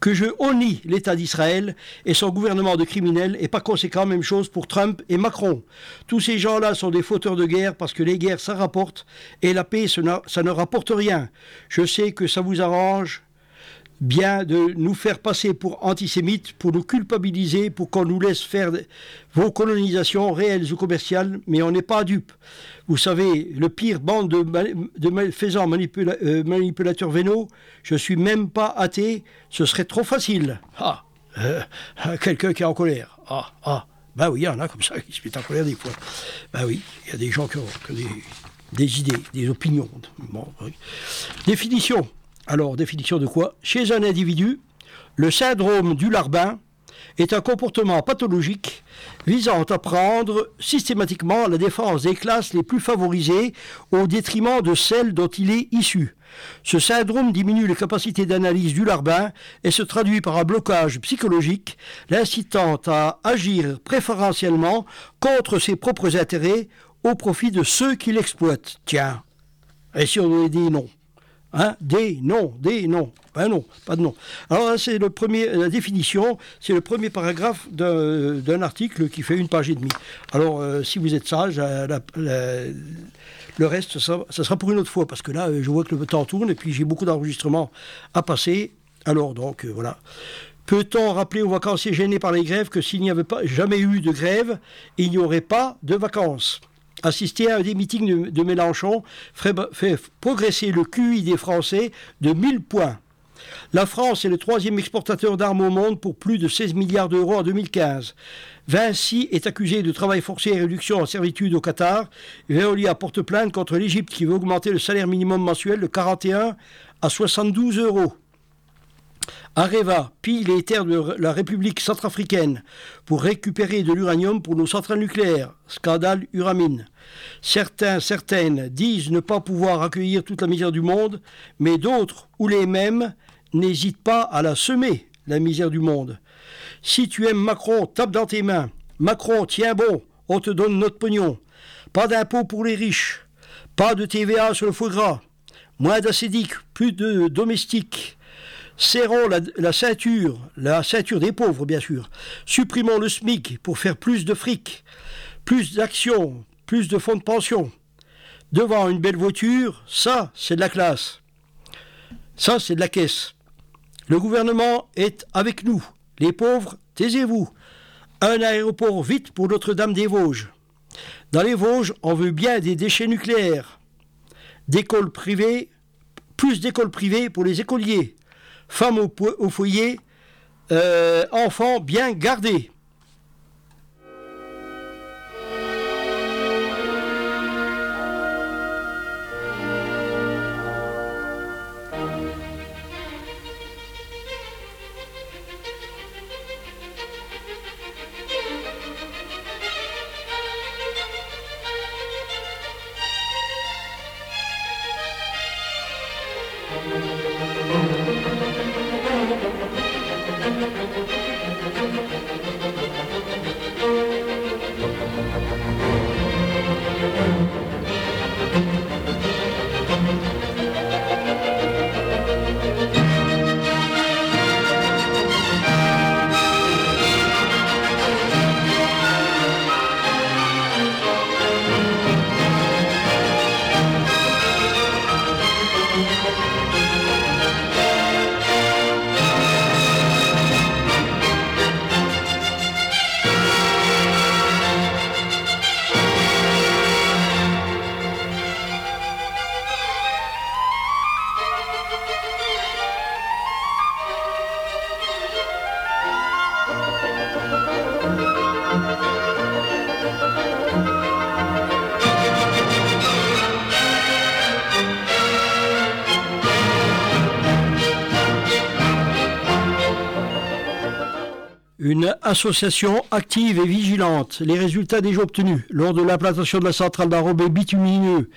que je honnie l'État d'Israël et son gouvernement de criminels, et par conséquent, même chose pour Trump et Macron. Tous ces gens-là sont des fauteurs de guerre parce que les guerres, ça rapporte, et la paix, ça ne rapporte rien. Je sais que ça vous arrange, bien de nous faire passer pour antisémites, pour nous culpabiliser, pour qu'on nous laisse faire vos colonisations réelles ou commerciales, mais on n'est pas dupes. Vous savez, le pire bande de, faisant euh, manipulateurs vénaux, je suis même pas athée, ce serait trop facile. Ah, euh, quelqu'un qui est en colère. Ah, ah, bah oui, il y en a comme ça qui se mettent en colère des fois. Bah oui, il y a des gens qui ont, des, idées, des opinions. Définition. Alors, définition de quoi? Chez un individu, le syndrome du larbin est un comportement pathologique visant à prendre systématiquement la défense des classes les plus favorisées au détriment de celles dont il est issu. Ce syndrome diminue les capacités d'analyse du larbin et se traduit par un blocage psychologique l'incitant à agir préférentiellement contre ses propres intérêts au profit de ceux qui l'exploitent. Tiens, et si on lui dit non? Hein? Des noms, des non, pas de nom. Alors c'est le premier, la définition, c'est le premier paragraphe d'un article qui fait une page et demie. Alors euh, si vous êtes sage, le reste, ça, sera pour une autre fois, parce que là, je vois que le temps tourne et puis j'ai beaucoup d'enregistrements à passer. Alors donc, euh, voilà. Peut-on rappeler aux vacanciers gênés par les grèves que s'il n'y avait jamais eu de grève, il n'y aurait pas de vacances? Assister à un des meetings de, Mélenchon fait progresser le QI des Français de 1000 points. La France est le troisième exportateur d'armes au monde pour plus de 16 milliards d'euros en 2015. Vinci est accusé de travail forcé et réduction en servitude au Qatar. Veolia porte plainte contre l'Égypte qui veut augmenter le salaire minimum mensuel de 41 à 72 euros. Areva pille les terres de la République centrafricaine pour récupérer de l'uranium pour nos centrales nucléaires. Scandale Uramine. Certains, certaines disent ne pas pouvoir accueillir toute la misère du monde, mais d'autres, ou les mêmes, n'hésitent pas à la semer, la misère du monde. Si tu aimes Macron, tape dans tes mains. Macron, tiens bon, on te donne notre pognon. Pas d'impôts pour les riches. Pas de TVA sur le foie gras. Moins d'acédique, plus de domestiques Serrons la, ceinture, la ceinture des pauvres, bien sûr. Supprimons le SMIC pour faire plus de fric, plus d'actions, plus de fonds de pension. devant une belle voiture, ça, c'est de la classe. Ça, c'est de la caisse. Le gouvernement est avec nous. Les pauvres, taisez-vous. Un aéroport vite pour Notre-Dame-des-Vosges. Dans les Vosges, on veut bien des déchets nucléaires. D'écoles privées, plus d'écoles privées pour les écoliers. Femmes au, foyer, euh, enfants bien gardés. Association active et vigilante. Les résultats déjà obtenus lors de l'implantation de la centrale d'enrobé bitumineux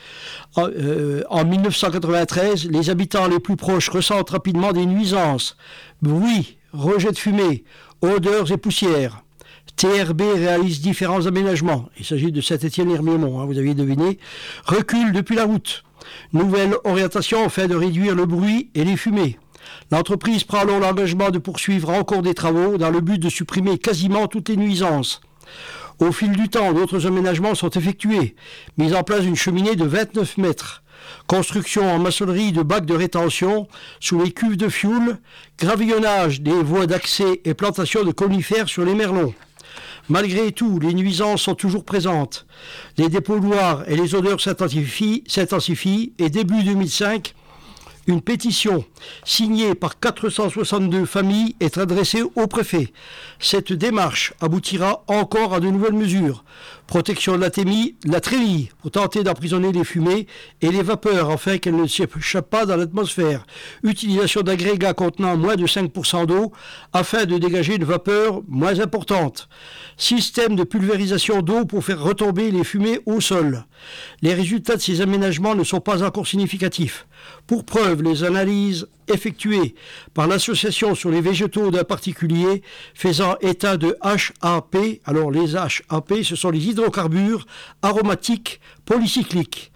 en, 1993, euh, les habitants les plus proches ressentent rapidement des nuisances, bruit, rejet de fumée, odeurs et poussières. TRB réalise différents aménagements. Il s'agit de Saint-Étienne-Hermiemont, hein, vous aviez deviné. Recul depuis la route. Nouvelle orientation afin de réduire le bruit et les fumées. L'entreprise prend alors l'engagement de poursuivre encore des travaux dans le but de supprimer quasiment toutes les nuisances. Au fil du temps, d'autres aménagements sont effectués. Mise en place une cheminée de 29 mètres. Construction en maçonnerie de bacs de rétention sous les cuves de fioul. Gravillonnage des voies d'accès et plantation de conifères sur les merlons. Malgré tout, les nuisances sont toujours présentes. Les dépôts noirs et les odeurs s'intensifient et début 2005, une pétition signée par 462 familles est adressée au préfet. Cette démarche aboutira encore à de nouvelles mesures. Protection de la, la trémie pour tenter d'emprisonner les fumées et les vapeurs afin qu'elles ne s'échappent pas dans l'atmosphère. Utilisation d'agrégats contenant moins de 5% d'eau afin de dégager une vapeur moins importante. Système de pulvérisation d'eau pour faire retomber les fumées au sol. Les résultats de ces aménagements ne sont pas encore significatifs. Pour preuve, les analyses effectuées par l'association sur les végétaux d'un particulier faisant état de HAP, alors les HAP, ce sont les hydrocarbures aromatiques polycycliques.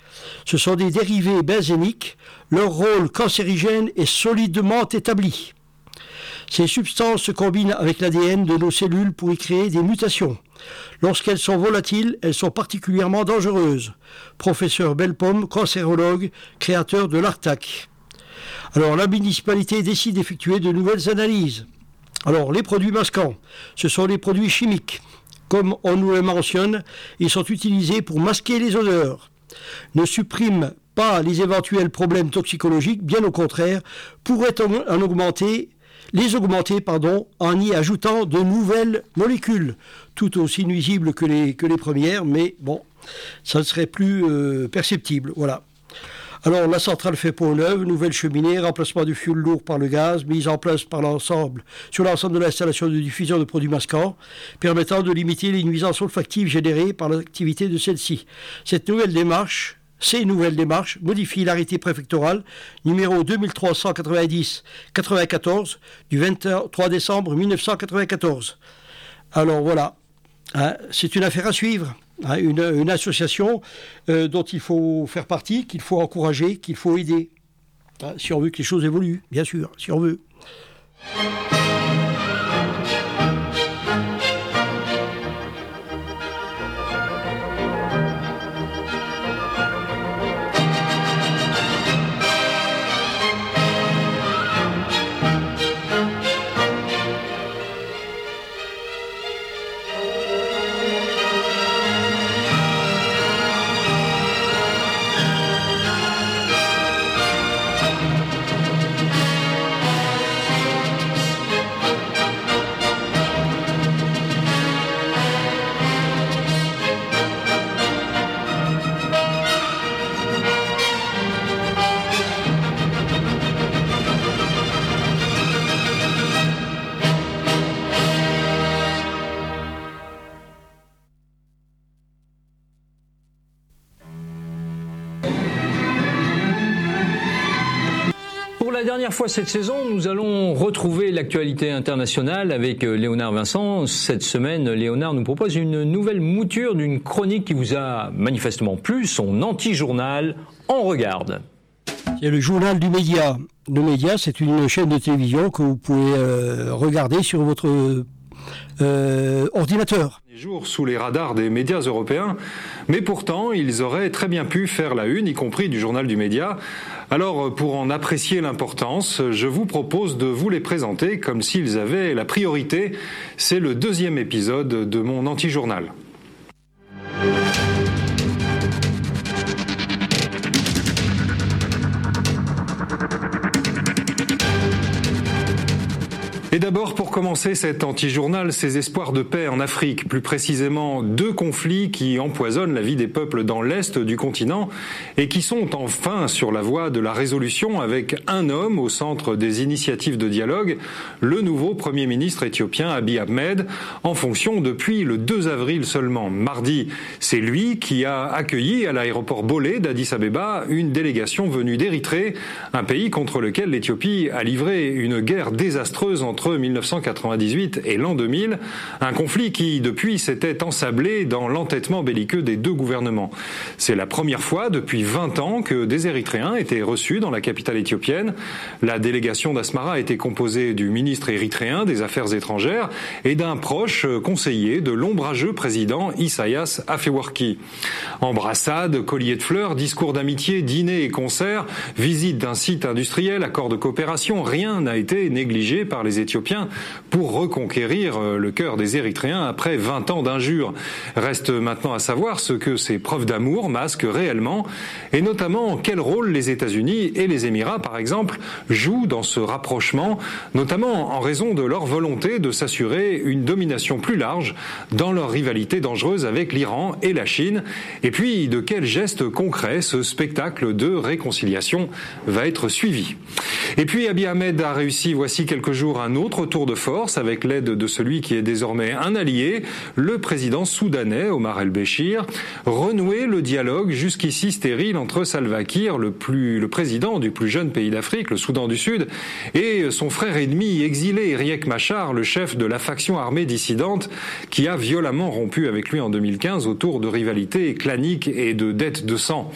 Ce sont des dérivés benzéniques. Leur rôle cancérigène est solidement établi. Ces substances se combinent avec l'ADN de nos cellules pour y créer des mutations. Lorsqu'elles sont volatiles, elles sont particulièrement dangereuses. Professeur Belpomme, cancérologue, créateur de l'ARTAC. Alors la municipalité décide d'effectuer de nouvelles analyses. Alors les produits masquants, ce sont les produits chimiques. Comme on nous le mentionne, ils sont utilisés pour masquer les odeurs. Ne suppriment pas les éventuels problèmes toxicologiques, bien au contraire, pourraient en les augmenter en y ajoutant de nouvelles molécules, tout aussi nuisibles que les, que les premières, mais bon, ça ne serait plus euh, perceptible. Voilà. Alors la centrale fait peau neuve, nouvelle cheminée, remplacement du fioul lourd par le gaz, mise en place par l'ensemble sur l'ensemble de l'installation de diffusion de produits masquants, permettant de limiter les nuisances olfactives générées par l'activité de celle-ci. Cette nouvelle démarche ces nouvelles démarches modifient l'arrêté préfectoral numéro 2390-94 du 23 décembre 1994. Alors voilà, c'est une affaire à suivre, hein, une, association euh, dont il faut faire partie, qu'il faut encourager, qu'il faut aider, hein, si on veut que les choses évoluent, bien sûr, si on veut. Première fois cette saison, nous allons retrouver l'actualité internationale avec euh, Léonard Vincent. Cette semaine, Léonard nous propose une nouvelle mouture d'une chronique qui vous a manifestement plu, son anti-journal En Regarde. C'est le journal du média. Le média, c'est une chaîne de télévision que vous pouvez euh, regarder sur votre euh, ordinateur. Jours sous les radars des médias européens, mais pourtant ils auraient très bien pu faire la une, y compris du journal du média. Alors pour en apprécier l'importance, je vous propose de vous les présenter comme s'ils avaient la priorité. C'est le deuxième épisode de mon anti-journal. Et d'abord, pour commencer cet anti-journal, ces espoirs de paix en Afrique, plus précisément deux conflits qui empoisonnent la vie des peuples dans l'est du continent et qui sont enfin sur la voie de la résolution avec un homme au centre des initiatives de dialogue, le nouveau Premier ministre éthiopien Abiy Ahmed, en fonction depuis le 2 avril seulement. Mardi, c'est lui qui a accueilli à l'aéroport Bolé d'Addis Abeba une délégation venue d'Érythrée, un pays contre lequel l'Éthiopie a livré une guerre désastreuse entre 1998 et l'an 2000, un conflit qui, depuis, s'était ensablé dans l'entêtement belliqueux des deux gouvernements. C'est la première fois depuis 20 ans que des Érythréens étaient reçus dans la capitale éthiopienne. La délégation d'Asmara était composée du ministre érythréen des Affaires étrangères et d'un proche conseiller de l'ombrageux président Isaias Afewerki. Embrassades, colliers de fleurs, discours d'amitié, dîners et concerts, visite d'un site industriel, accord de coopération, rien n'a été négligé par les Éthiopiens pour reconquérir euh, le cœur des Érythréens après 20 ans d'injures. Reste maintenant à savoir ce que ces preuves d'amour masquent réellement et notamment quel rôle les États-Unis et les Émirats, par exemple, jouent dans ce rapprochement, notamment en raison de leur volonté de s'assurer une domination plus large dans leur rivalité dangereuse avec l'Iran et la Chine, et puis de quels gestes concrets ce spectacle de réconciliation va être suivi. Et puis Abiy Ahmed a réussi voici quelques jours un autre tour de force avec l'aide de celui qui est désormais un allié, le président soudanais Omar el-Béchir, renouer le dialogue jusqu'ici stérile entre Salva Kiir, le président du plus jeune pays d'Afrique, le Soudan du Sud, et son frère ennemi exilé Riek Machar, le chef de la faction armée dissidente, qui a violemment rompu avec lui en 2015 autour de rivalités claniques et de dettes de sang.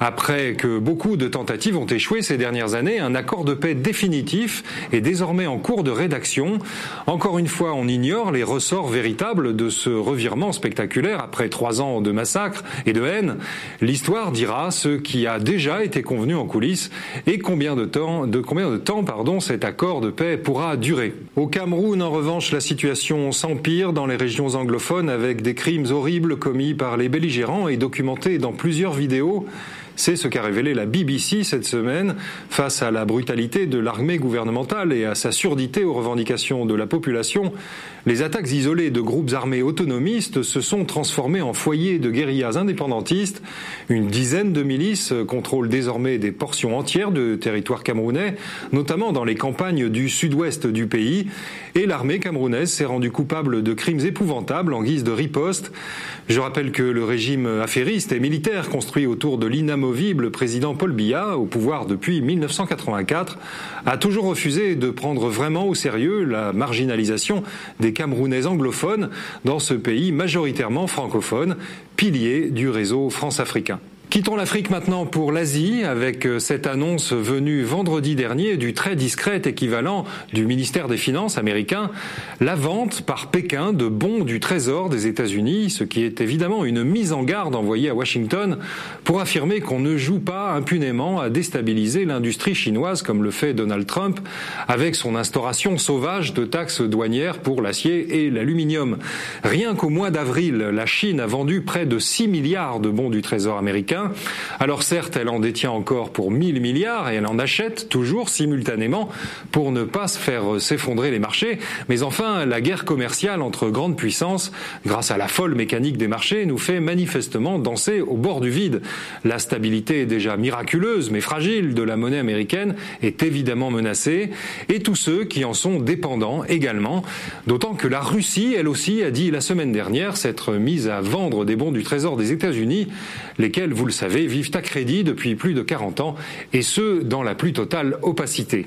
Après que beaucoup de tentatives ont échoué ces dernières années, un accord de paix définitif est désormais en cours de rédaction. Encore une fois, on ignore les ressorts véritables de ce revirement spectaculaire après trois ans de massacre et de haine. L'histoire dira ce qui a déjà été convenu en coulisses et combien de temps, de combien de temps, pardon, cet accord de paix pourra durer. Au Cameroun, en revanche, la situation s'empire dans les régions anglophones avec des crimes horribles commis par les belligérants et documentés dans plusieurs vidéos. C'est ce qu'a révélé la BBC cette semaine face à la brutalité de l'armée gouvernementale et à sa surdité aux revendications de la population. Les attaques isolées de groupes armés autonomistes se sont transformées en foyers de guérillas indépendantistes. Une dizaine de milices contrôlent désormais des portions entières de territoire camerounais, notamment dans les campagnes du sud-ouest du pays. Et l'armée camerounaise s'est rendue coupable de crimes épouvantables en guise de riposte. Je rappelle que le régime affairiste et militaire construit autour de l'inamovible président Paul Biya, au pouvoir depuis 1984, a toujours refusé de prendre vraiment au sérieux la marginalisation des Camerounais anglophones dans ce pays majoritairement francophone, pilier du réseau France-Africain. Quittons l'Afrique maintenant pour l'Asie avec euh, cette annonce venue vendredi dernier du très discret équivalent du ministère des Finances américain, la vente par Pékin de bons du Trésor des États-Unis, ce qui est évidemment une mise en garde envoyée à Washington pour affirmer qu'on ne joue pas impunément à déstabiliser l'industrie chinoise comme le fait Donald Trump avec son instauration sauvage de taxes douanières pour l'acier et l'aluminium. Rien qu'au mois d'avril, la Chine a vendu près de 6 milliards de bons du Trésor américain alors certes, elle en détient encore pour 1000 milliards et elle en achète toujours simultanément pour ne pas se faire s'effondrer les marchés. Mais enfin, la guerre commerciale entre grandes puissances, grâce à la folle mécanique des marchés, nous fait manifestement danser au bord du vide. La stabilité déjà miraculeuse mais fragile de la monnaie américaine est évidemment menacée et tous ceux qui en sont dépendants également. D'autant que la Russie, elle aussi, a dit la semaine dernière s'être mise à vendre des bons du Trésor des États-Unis, lesquels, vous le le savez, vivent à crédit depuis plus de 40 ans, et ce, dans la plus totale opacité.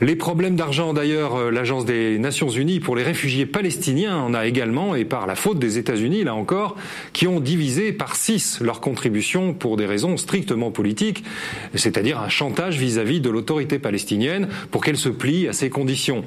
Les problèmes d'argent, d'ailleurs, euh, l'Agence des Nations Unies pour les réfugiés palestiniens en a également, et par la faute des États-Unis, là encore, qui ont divisé par six leur contribution pour des raisons strictement politiques, c'est-à-dire un chantage vis-à-vis de l'autorité palestinienne pour qu'elle se plie à ces conditions.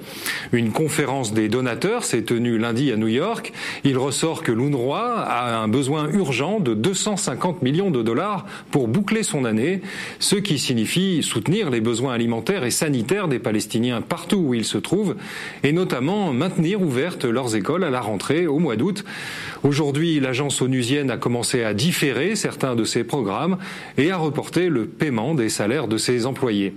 Une conférence des donateurs s'est tenue lundi à New York. Il ressort que l'UNRWA a un besoin urgent de 250 millions de dollars pour boucler son année, ce qui signifie soutenir les besoins alimentaires et sanitaires des Palestiniens partout où ils se trouvent, et notamment maintenir ouvertes leurs écoles à la rentrée au mois d'août. Aujourd'hui, l'agence onusienne a commencé à différer certains de ses programmes et à reporter le paiement des salaires de ses employés.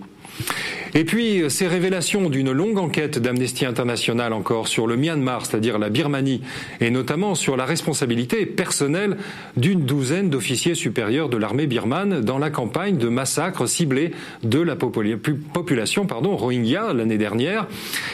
Et puis, ces révélations d'une longue enquête d'Amnesty International encore sur le Myanmar, c'est-à-dire la Birmanie, et notamment sur la responsabilité personnelle d'une douzaine d'officiers supérieurs de l'armée birmane dans la campagne de massacre ciblé de la population pardon, rohingya l'année dernière,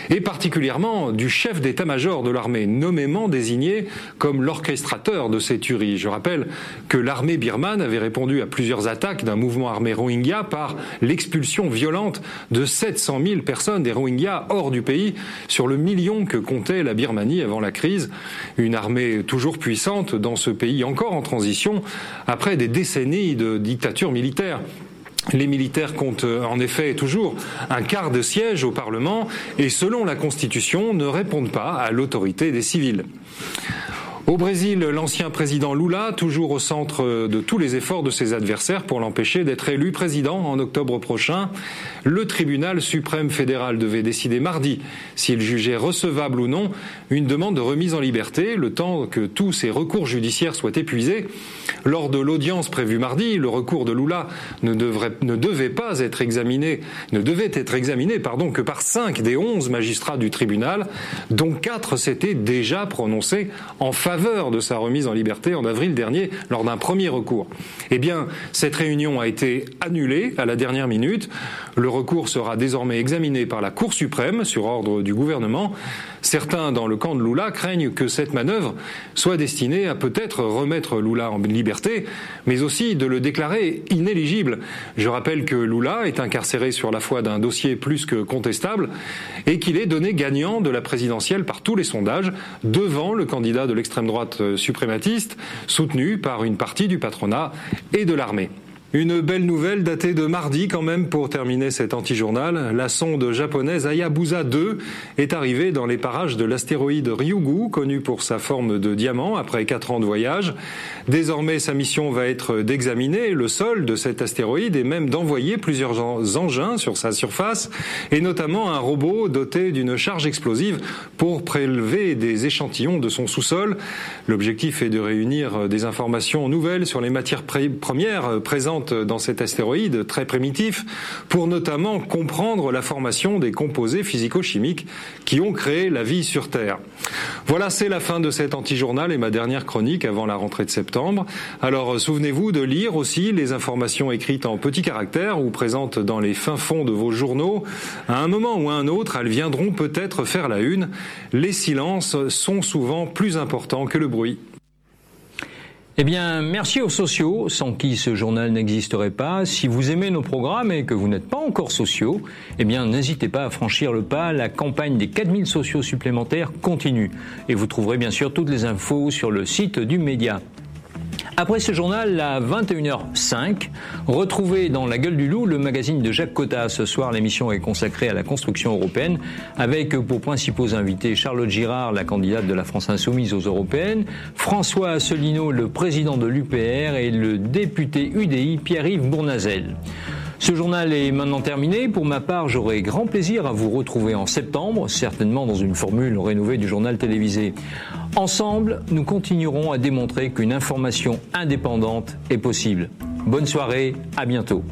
et particulièrement du chef d'état-major de l'armée, nommément désigné comme l'orchestrateur de ces tueries. Je rappelle que l'armée birmane avait répondu à plusieurs attaques d'un mouvement armé rohingya par l'expulsion violente de 700 000 personnes des Rohingyas hors du pays sur le million que comptait la Birmanie avant la crise. Une armée toujours puissante dans ce pays encore en transition après des décennies de dictature militaire. Les militaires comptent en effet toujours un quart de siège au Parlement et selon la Constitution ne répondent pas à l'autorité des civils. Au Brésil, l'ancien président Lula, toujours au centre de tous les efforts de ses adversaires pour l'empêcher d'être élu président en octobre prochain, le tribunal suprême fédéral devait décider mardi s'il jugeait recevable ou non une demande de remise en liberté, le temps que tous ces recours judiciaires soient épuisés. Lors de l'audience prévue mardi, le recours de Lula ne, devrait, ne devait pas être examiné, ne devait être examiné, pardon, que par cinq des onze magistrats du tribunal, dont quatre s'étaient déjà prononcés en faveur de sa remise en liberté en avril dernier lors d'un premier recours. Eh bien, cette réunion a été annulée à la dernière minute. Le recours sera désormais examiné par la Cour suprême sur ordre du gouvernement. Certains dans le camp de Lula craignent que cette manœuvre soit destinée à peut-être remettre Lula en liberté, mais aussi de le déclarer inéligible. Je rappelle que Lula est incarcéré sur la foi d'un dossier plus que contestable et qu'il est donné gagnant de la présidentielle par tous les sondages devant le candidat de l'extrême droite suprématiste soutenu par une partie du patronat et de l'armée. Une belle nouvelle datée de mardi quand même pour terminer cet anti-journal. La sonde japonaise Hayabusa 2 est arrivée dans les parages de l'astéroïde Ryugu, connu pour sa forme de diamant après quatre ans de voyage. Désormais, sa mission va être d'examiner le sol de cet astéroïde et même d'envoyer plusieurs engins sur sa surface et notamment un robot doté d'une charge explosive pour prélever des échantillons de son sous-sol. L'objectif est de réunir des informations nouvelles sur les matières premières présentes dans cet astéroïde très primitif pour notamment comprendre la formation des composés physico-chimiques qui ont créé la vie sur Terre. Voilà, c'est la fin de cet anti-journal et ma dernière chronique avant la rentrée de septembre. Alors souvenez-vous de lire aussi les informations écrites en petits caractères ou présentes dans les fins fonds de vos journaux. À un moment ou à un autre, elles viendront peut-être faire la une. Les silences sont souvent plus importants que le bruit. Eh bien, merci aux sociaux, sans qui ce journal n'existerait pas. Si vous aimez nos programmes et que vous n'êtes pas encore sociaux, eh bien, n'hésitez pas à franchir le pas. La campagne des 4000 sociaux supplémentaires continue. Et vous trouverez bien sûr toutes les infos sur le site du média. Après ce journal, à 21h05, retrouvez dans La Gueule du Loup le magazine de Jacques Cotta. Ce soir, l'émission est consacrée à la construction européenne avec pour principaux invités Charlotte Girard, la candidate de la France Insoumise aux européennes, François Asselineau, le président de l'UPR et le député UDI Pierre-Yves Bournazel. Ce journal est maintenant terminé. Pour ma part, j'aurai grand plaisir à vous retrouver en septembre, certainement dans une formule rénovée du journal télévisé. Ensemble, nous continuerons à démontrer qu'une information indépendante est possible. Bonne soirée, à bientôt.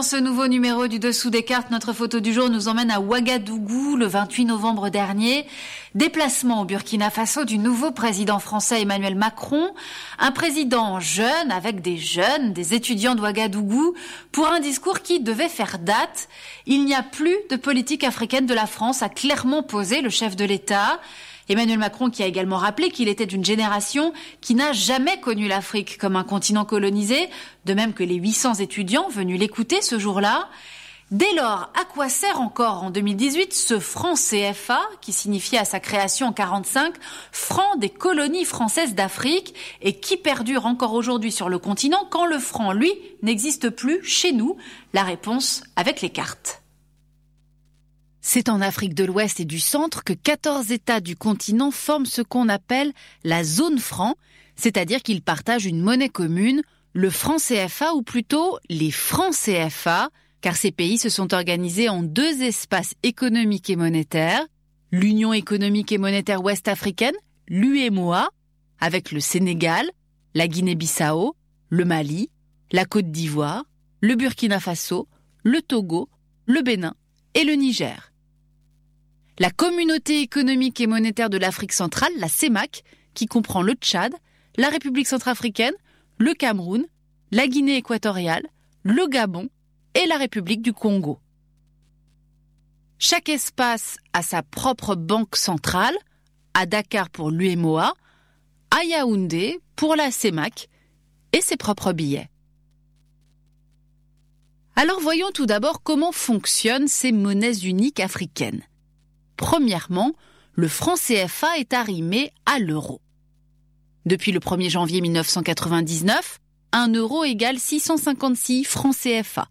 Dans ce nouveau numéro du Dessous des cartes, notre photo du jour nous emmène à Ouagadougou le 28 novembre dernier. Déplacement au Burkina Faso du nouveau président français Emmanuel Macron, un président jeune avec des jeunes, des étudiants de Ouagadougou, pour un discours qui devait faire date. Il n'y a plus de politique africaine de la France, a clairement posé le chef de l'État. Emmanuel Macron qui a également rappelé qu'il était d'une génération qui n'a jamais connu l'Afrique comme un continent colonisé, de même que les 800 étudiants venus l'écouter ce jour-là. Dès lors, à quoi sert encore en 2018 ce franc CFA, qui signifiait à sa création en 45 franc des colonies françaises d'Afrique et qui perdure encore aujourd'hui sur le continent quand le franc, lui, n'existe plus chez nous? La réponse avec les cartes. C'est en Afrique de l'Ouest et du Centre que 14 États du continent forment ce qu'on appelle la zone franc, c'est-à-dire qu'ils partagent une monnaie commune, le franc CFA ou plutôt les francs CFA, car ces pays se sont organisés en deux espaces économiques et monétaires, l'Union économique et monétaire ouest-africaine, l'UEMOA, avec le Sénégal, la Guinée-Bissau, le Mali, la Côte d'Ivoire, le Burkina Faso, le Togo, le Bénin et le Niger la communauté économique et monétaire de l'Afrique centrale, la CEMAC, qui comprend le Tchad, la République centrafricaine, le Cameroun, la Guinée équatoriale, le Gabon et la République du Congo. Chaque espace a sa propre banque centrale, à Dakar pour l'UMOA, à Yaoundé pour la CEMAC et ses propres billets. Alors voyons tout d'abord comment fonctionnent ces monnaies uniques africaines. Premièrement, le franc CFA est arrimé à l'euro. Depuis le 1er janvier 1999, un euro égale 656 francs CFA.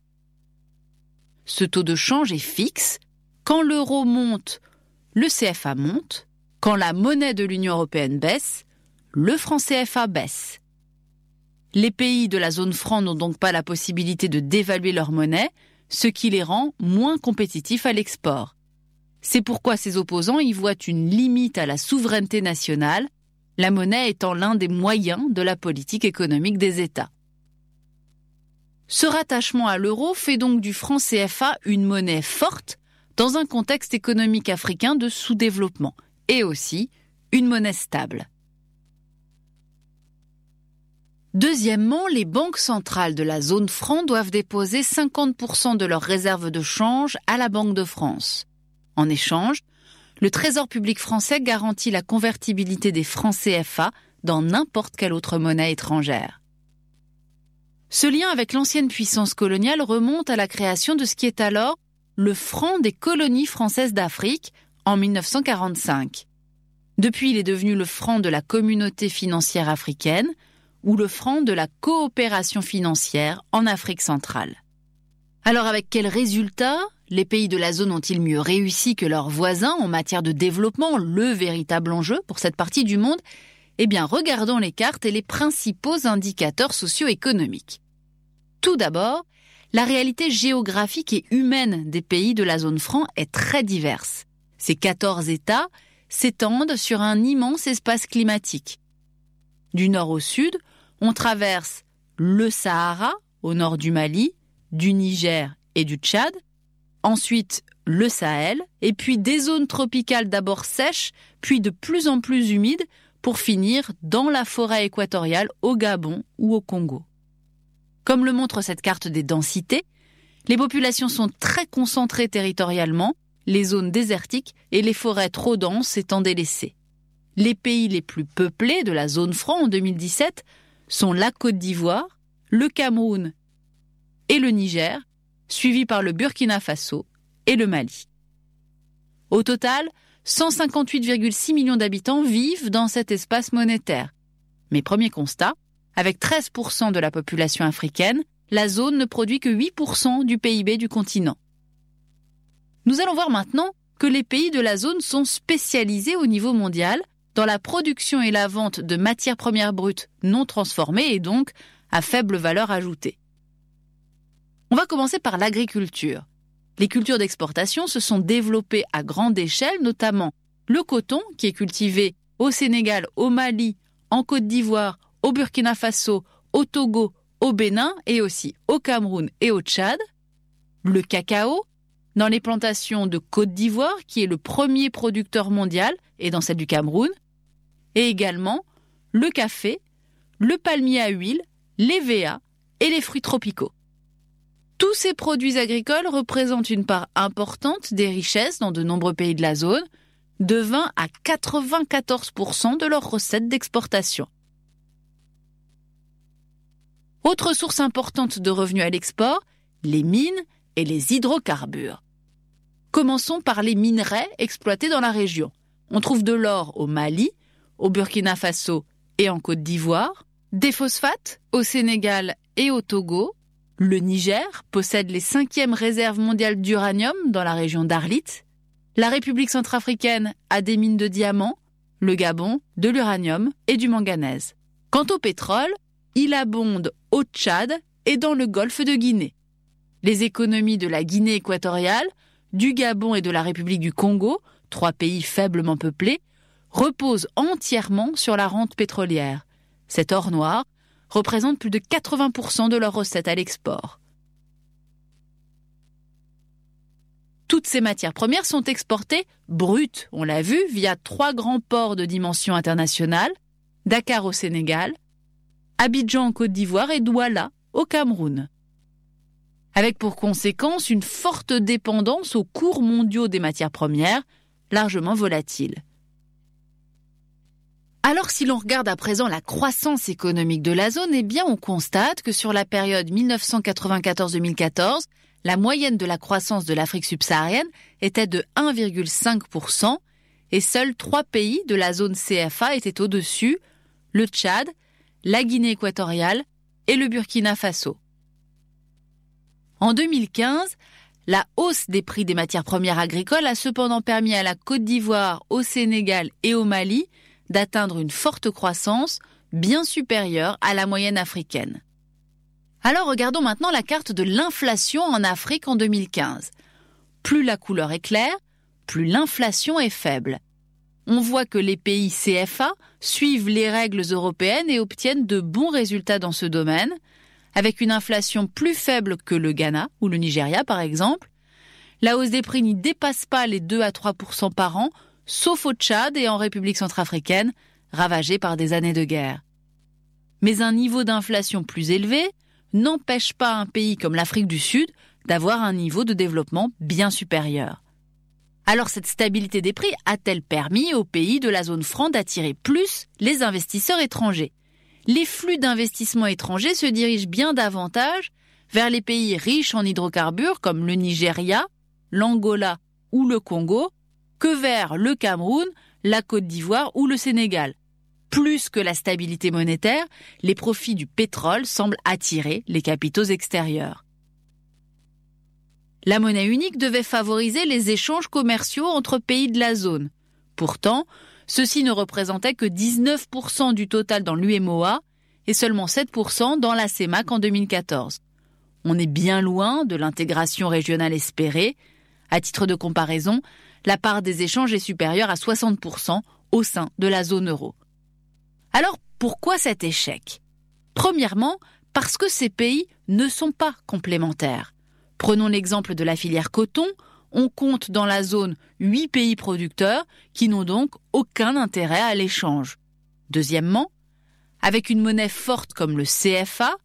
Ce taux de change est fixe. Quand l'euro monte, le CFA monte. Quand la monnaie de l'Union européenne baisse, le franc CFA baisse. Les pays de la zone franc n'ont donc pas la possibilité de dévaluer leur monnaie, ce qui les rend moins compétitifs à l'export. C'est pourquoi ses opposants y voient une limite à la souveraineté nationale, la monnaie étant l'un des moyens de la politique économique des États. Ce rattachement à l'euro fait donc du franc CFA une monnaie forte dans un contexte économique africain de sous-développement et aussi une monnaie stable. Deuxièmement, les banques centrales de la zone franc doivent déposer 50% de leurs réserves de change à la Banque de France. En échange, le Trésor public français garantit la convertibilité des francs CFA dans n'importe quelle autre monnaie étrangère. Ce lien avec l'ancienne puissance coloniale remonte à la création de ce qui est alors le franc des colonies françaises d'Afrique en 1945. Depuis, il est devenu le franc de la communauté financière africaine ou le franc de la coopération financière en Afrique centrale. Alors avec quels résultats les pays de la zone ont-ils mieux réussi que leurs voisins en matière de développement, le véritable enjeu pour cette partie du monde? Eh bien, regardons les cartes et les principaux indicateurs socio-économiques. Tout d'abord, la réalité géographique et humaine des pays de la zone franc est très diverse. Ces 14 États s'étendent sur un immense espace climatique. Du nord au sud, on traverse le Sahara, au nord du Mali, du Niger et du Tchad, ensuite le Sahel, et puis des zones tropicales d'abord sèches, puis de plus en plus humides, pour finir dans la forêt équatoriale au Gabon ou au Congo. Comme le montre cette carte des densités, les populations sont très concentrées territorialement, les zones désertiques et les forêts trop denses étant délaissées. Les pays les plus peuplés de la zone franc en 2017 sont la Côte d'Ivoire, le Cameroun et le Niger, suivis par le Burkina Faso et le Mali. Au total, 158,6 millions d'habitants vivent dans cet espace monétaire. Mais premier constat, avec 13% de la population africaine, la zone ne produit que 8% du PIB du continent. Nous allons voir maintenant que les pays de la zone sont spécialisés au niveau mondial dans la production et la vente de matières premières brutes non transformées et donc à faible valeur ajoutée. On va commencer par l'agriculture. Les cultures d'exportation se sont développées à grande échelle, notamment le coton, qui est cultivé au Sénégal, au Mali, en Côte d'Ivoire, au Burkina Faso, au Togo, au Bénin et aussi au Cameroun et au Tchad. Le cacao, dans les plantations de Côte d'Ivoire, qui est le premier producteur mondial, et dans celle du Cameroun, et également le café, le palmier à huile, les véas et les fruits tropicaux. Tous ces produits agricoles représentent une part importante des richesses dans de nombreux pays de la zone, de 20 à 94% de leurs recettes d'exportation. Autre source importante de revenus à l'export, les mines et les hydrocarbures. Commençons par les minerais exploités dans la région. On trouve de l'or au Mali, au Burkina Faso et en Côte d'Ivoire, des phosphates au Sénégal et au Togo. Le Niger possède les cinquièmes réserves mondiales d'uranium dans la région d'Arlit. La République centrafricaine a des mines de diamants, le Gabon, de l'uranium et du manganèse. Quant au pétrole, il abonde au Tchad et dans le golfe de Guinée. Les économies de la Guinée équatoriale, du Gabon et de la République du Congo, trois pays faiblement peuplés, reposent entièrement sur la rente pétrolière. Cet or noir représente plus de 80% de leurs recettes à l'export. Toutes ces matières premières sont exportées brutes, on l'a vu, via trois grands ports de dimension internationale, Dakar au Sénégal, Abidjan en Côte d'Ivoire et Douala au Cameroun. Avec pour conséquence une forte dépendance aux cours mondiaux des matières premières, largement volatiles. Alors si l'on regarde à présent la croissance économique de la zone, eh bien on constate que sur la période 1994-2014, la moyenne de la croissance de l'Afrique subsaharienne était de 1,5% et seuls trois pays de la zone CFA étaient au-dessus, le Tchad, la Guinée équatoriale et le Burkina Faso. En 2015, la hausse des prix des matières premières agricoles a cependant permis à la Côte d'Ivoire, au Sénégal et au Mali d'atteindre une forte croissance bien supérieure à la moyenne africaine. Alors regardons maintenant la carte de l'inflation en Afrique en 2015. Plus la couleur est claire, plus l'inflation est faible on voit que les pays CFA suivent les règles européennes et obtiennent de bons résultats dans ce domaine, avec une inflation plus faible que le Ghana ou le Nigeria par exemple. La hausse des prix n'y dépasse pas les 2 à 3% par an, sauf au Tchad et en République centrafricaine, ravagée par des années de guerre. Mais un niveau d'inflation plus élevé n'empêche pas un pays comme l'Afrique du Sud d'avoir un niveau de développement bien supérieur. Alors cette stabilité des prix a-t-elle permis aux pays de la zone franc d'attirer plus les investisseurs étrangers? Les flux d'investissements étrangers se dirigent bien davantage vers les pays riches en hydrocarbures comme le Nigeria, l'Angola ou le Congo que vers le Cameroun, la Côte d'Ivoire ou le Sénégal. Plus que la stabilité monétaire, les profits du pétrole semblent attirer les capitaux extérieurs. La monnaie unique devait favoriser les échanges commerciaux entre pays de la zone. Pourtant, ceci ne représentait que 19% du total dans l'UMOA et seulement 7% dans la CEMAC en 2014. On est bien loin de l'intégration régionale espérée. À titre de comparaison, la part des échanges est supérieure à 60% au sein de la zone euro. Alors pourquoi cet échec? Premièrement, parce que ces pays ne sont pas complémentaires. Prenons l'exemple de la filière coton. On compte dans la zone huit pays producteurs qui n'ont donc aucun intérêt à l'échange. Deuxièmement, avec une monnaie forte comme le CFA,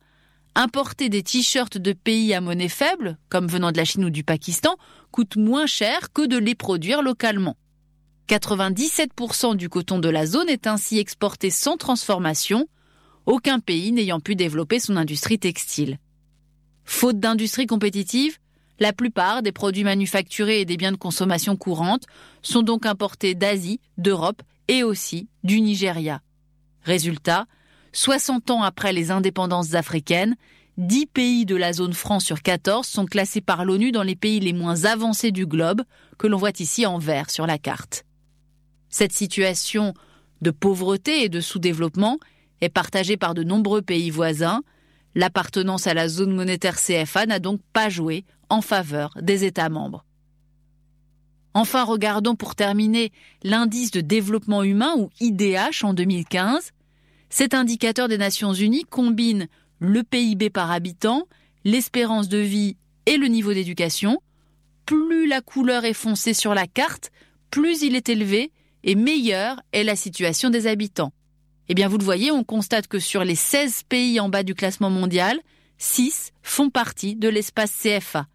Importer des t-shirts de pays à monnaie faible, comme venant de la Chine ou du Pakistan, coûte moins cher que de les produire localement. 97% du coton de la zone est ainsi exporté sans transformation, aucun pays n'ayant pu développer son industrie textile. Faute d'industrie compétitive, la plupart des produits manufacturés et des biens de consommation courante sont donc importés d'Asie, d'Europe et aussi du Nigeria. Résultat, 60 ans après les indépendances africaines, 10 pays de la zone franc sur 14 sont classés par l'ONU dans les pays les moins avancés du globe, que l'on voit ici en vert sur la carte. Cette situation de pauvreté et de sous-développement est partagée par de nombreux pays voisins. L'appartenance à la zone monétaire CFA n'a donc pas joué en faveur des États membres. Enfin, regardons pour terminer l'indice de développement humain ou IDH en 2015. Cet indicateur des Nations Unies combine le PIB par habitant, l'espérance de vie et le niveau d'éducation. Plus la couleur est foncée sur la carte, plus il est élevé et meilleure est la situation des habitants. Eh bien, vous le voyez, on constate que sur les 16 pays en bas du classement mondial, 6 font partie de l'espace CFA.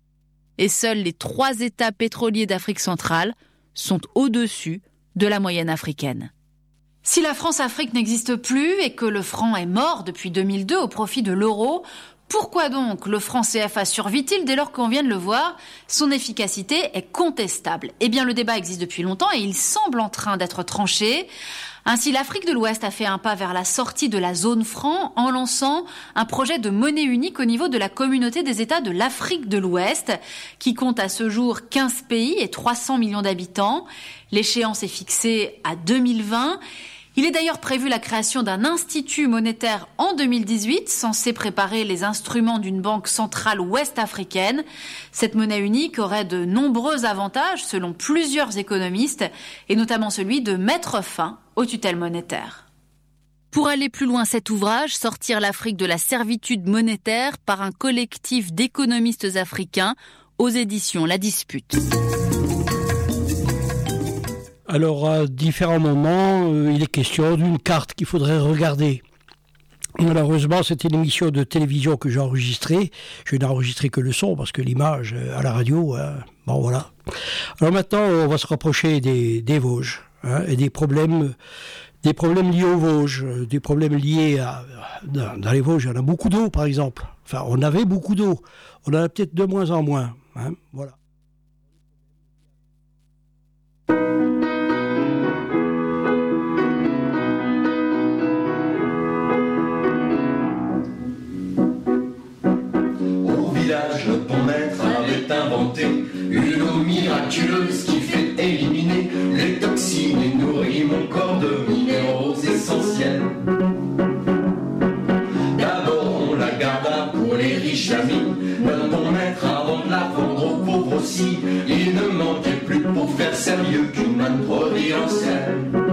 Et seuls les trois États pétroliers d'Afrique centrale sont au-dessus de la moyenne africaine. Si la France-Afrique n'existe plus et que le franc est mort depuis 2002 au profit de l'euro, pourquoi donc le franc CFA survit-il dès lors qu'on vient de le voir? Son efficacité est contestable. Eh bien, le débat existe depuis longtemps et il semble en train d'être tranché. Ainsi, l'Afrique de l'Ouest a fait un pas vers la sortie de la zone franc en lançant un projet de monnaie unique au niveau de la communauté des États de l'Afrique de l'Ouest, qui compte à ce jour 15 pays et 300 millions d'habitants. L'échéance est fixée à 2020 il est d'ailleurs prévu la création d'un institut monétaire en 2018, censé préparer les instruments d'une banque centrale ouest-africaine. Cette monnaie unique aurait de nombreux avantages selon plusieurs économistes, et notamment celui de mettre fin aux tutelles monétaires. Pour aller plus loin cet ouvrage, sortir l'Afrique de la servitude monétaire par un collectif d'économistes africains aux éditions La Dispute. Alors, à différents moments, euh, il est question d'une carte qu'il faudrait regarder. Malheureusement, c'était une émission de télévision que j'ai enregistrée. Je n'ai enregistré que le son parce que l'image euh, à la radio, hein, bon voilà. Alors maintenant, on va se rapprocher des, Vosges hein, et des problèmes, des problèmes liés aux Vosges, euh, des problèmes liés à dans, les Vosges. En a beaucoup d'eau, par exemple. Enfin, on avait beaucoup d'eau. On en a peut-être de moins en moins. Hein, voilà. Qui fait éliminer les toxines et nourrit mon corps de minéraux essentiels. D'abord on la garda pour les riches amis, donne ton maître avant de la vendre aux pauvres aussi? Il ne manquait plus pour faire sérieux qu'une manne providentielle.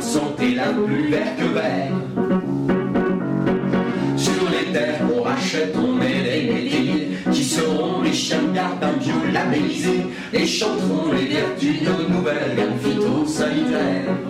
Santé la plus verte que vert. Sur les terres on rachète, on met seront riches, un un bio labellisé et chanteront les vertus de nouvelles gammes phytosanitaires.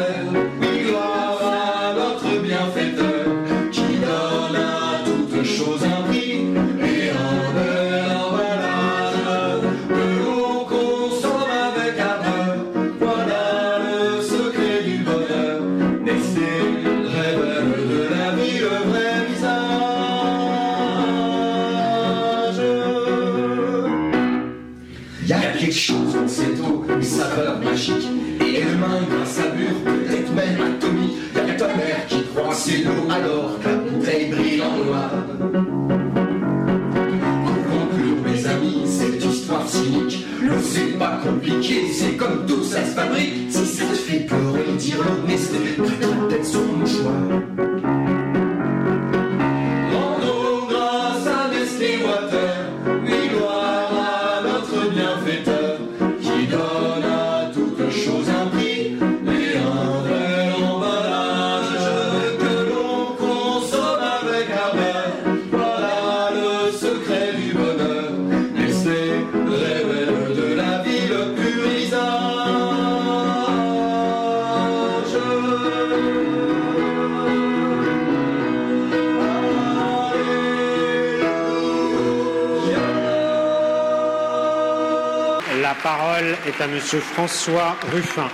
à Monsieur François Ruffin.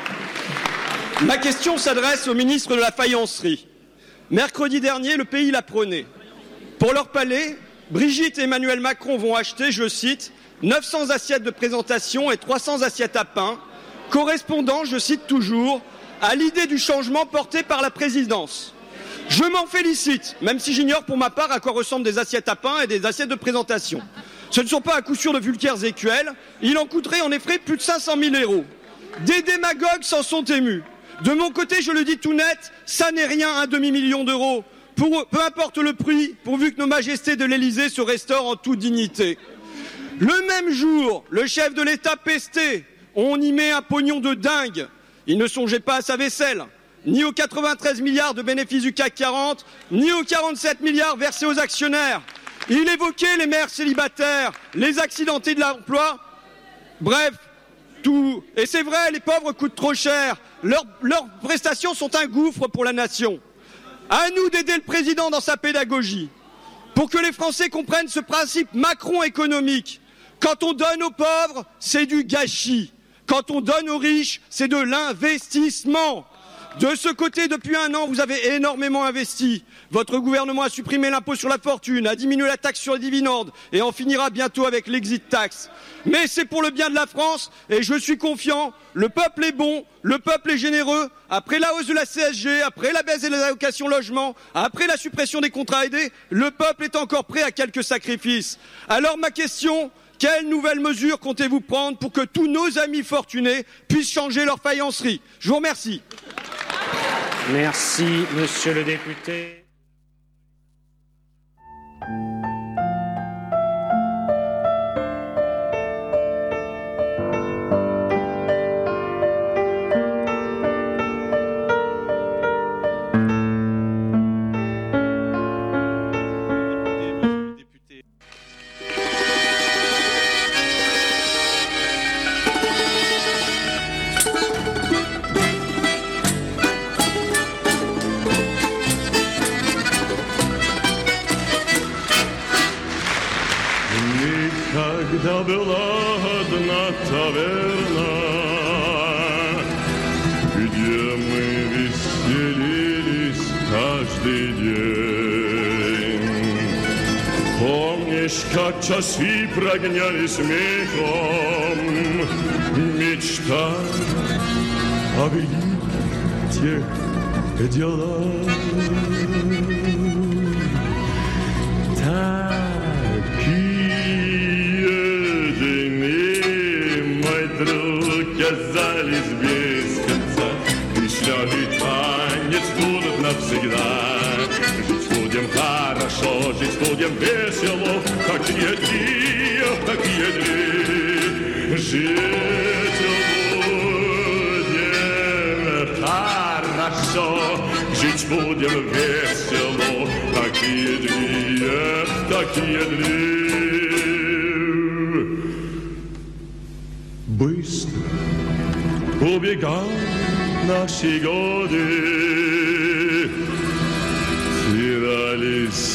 Ma question s'adresse au ministre de la Faïencerie. Mercredi dernier, le pays l'a prôné. Pour leur palais, Brigitte et Emmanuel Macron vont acheter, je cite, 900 assiettes de présentation et 300 assiettes à pain, correspondant, je cite toujours, à l'idée du changement porté par la présidence. Je m'en félicite, même si j'ignore pour ma part à quoi ressemblent des assiettes à pain et des assiettes de présentation. Ce ne sont pas à coup sûr de vulgaires écuelles. Il en coûterait en effet plus de 500 000 euros. Des démagogues s'en sont émus. De mon côté, je le dis tout net, ça n'est rien un demi-million d'euros. peu importe le prix, pourvu que nos majestés de l'Élysée se restaurent en toute dignité. Le même jour, le chef de l'État pestait. On y met un pognon de dingue. Il ne songeait pas à sa vaisselle, ni aux 93 milliards de bénéfices du CAC 40, ni aux 47 milliards versés aux actionnaires. Il évoquait les mères célibataires, les accidentés de l'emploi, bref, tout. Et c'est vrai, les pauvres coûtent trop cher. Leurs, prestations sont un gouffre pour la nation. À nous d'aider le président dans sa pédagogie, pour que les Français comprennent ce principe Macron économique. Quand on donne aux pauvres, c'est du gâchis. Quand on donne aux riches, c'est de l'investissement. De ce côté, depuis un an, vous avez énormément investi. Votre gouvernement a supprimé l'impôt sur la fortune, a diminué la taxe sur les dividendes et en finira bientôt avec l'exit tax. Mais c'est pour le bien de la France et je suis confiant, le peuple est bon, le peuple est généreux. Après la hausse de la CSG, après la baisse des allocations logement, après la suppression des contrats aidés, le peuple est encore prêt à quelques sacrifices. Alors ma question, quelles nouvelles mesures comptez-vous prendre pour que tous nos amis fortunés puissent changer leur faïencerie? Je vous remercie. Merci, monsieur le député. Когда была одна таверна, где мы веселились каждый день. Помнишь, как часы прогоняли смехом, мечтая о великих делах. Навсегда. Жить будем хорошо, жить будем весело. Такие дни, такие дни. Жить будем хорошо, жить будем весело. Такие дни, такие дни. Быстро убегал наши годы,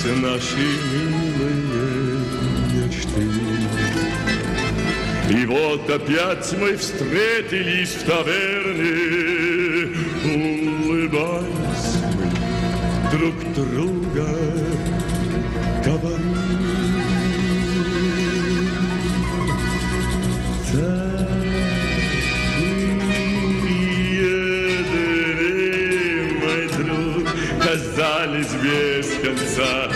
терялись наши милые мечты. И вот опять мы встретились в таверне, улыбаясь мы друг друга говорим. Казались без конца,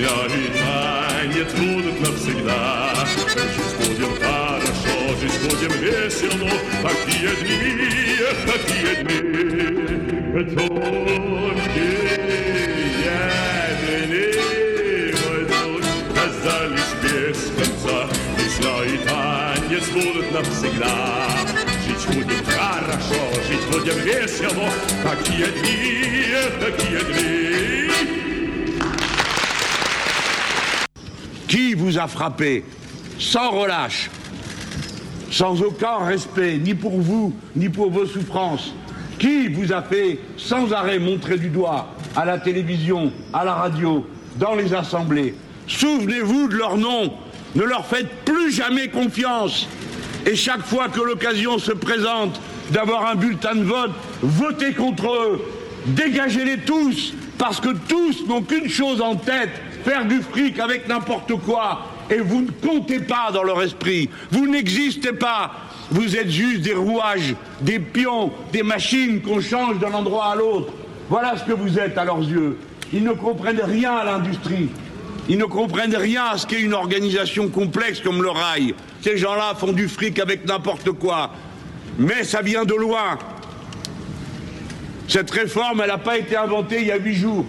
Вишневый танец будут навсегда. Жить будем хорошо, жить будем весело, Такие дни, такие дни, тонкие дни, мой друг, казались без конца, Вишневый танец будут навсегда. Жить будем хорошо, жить будем весело, Такие дни, такие dni. Vous a frappé sans relâche, sans aucun respect, ni pour vous, ni pour vos souffrances Qui vous a fait sans arrêt montrer du doigt à la télévision, à la radio, dans les assemblées. Souvenez-vous de leurs noms, ne leur faites plus jamais confiance. Et chaque fois que l'occasion se présente d'avoir un bulletin de vote, votez contre eux, dégagez-les tous, parce que tous n'ont qu'une chose en tête, faire du fric avec n'importe quoi. Et vous ne comptez pas dans leur esprit, vous n'existez pas. Vous êtes juste des rouages, des pions, des machines qu'on change d'un endroit à l'autre. Voilà ce que vous êtes à leurs yeux. Ils ne comprennent rien à l'industrie. Ils ne comprennent rien à ce qu'est une organisation complexe comme le rail. Ces gens-là font du fric avec n'importe quoi. Mais ça vient de loin. Cette réforme, elle n'a pas été inventée il y a huit jours.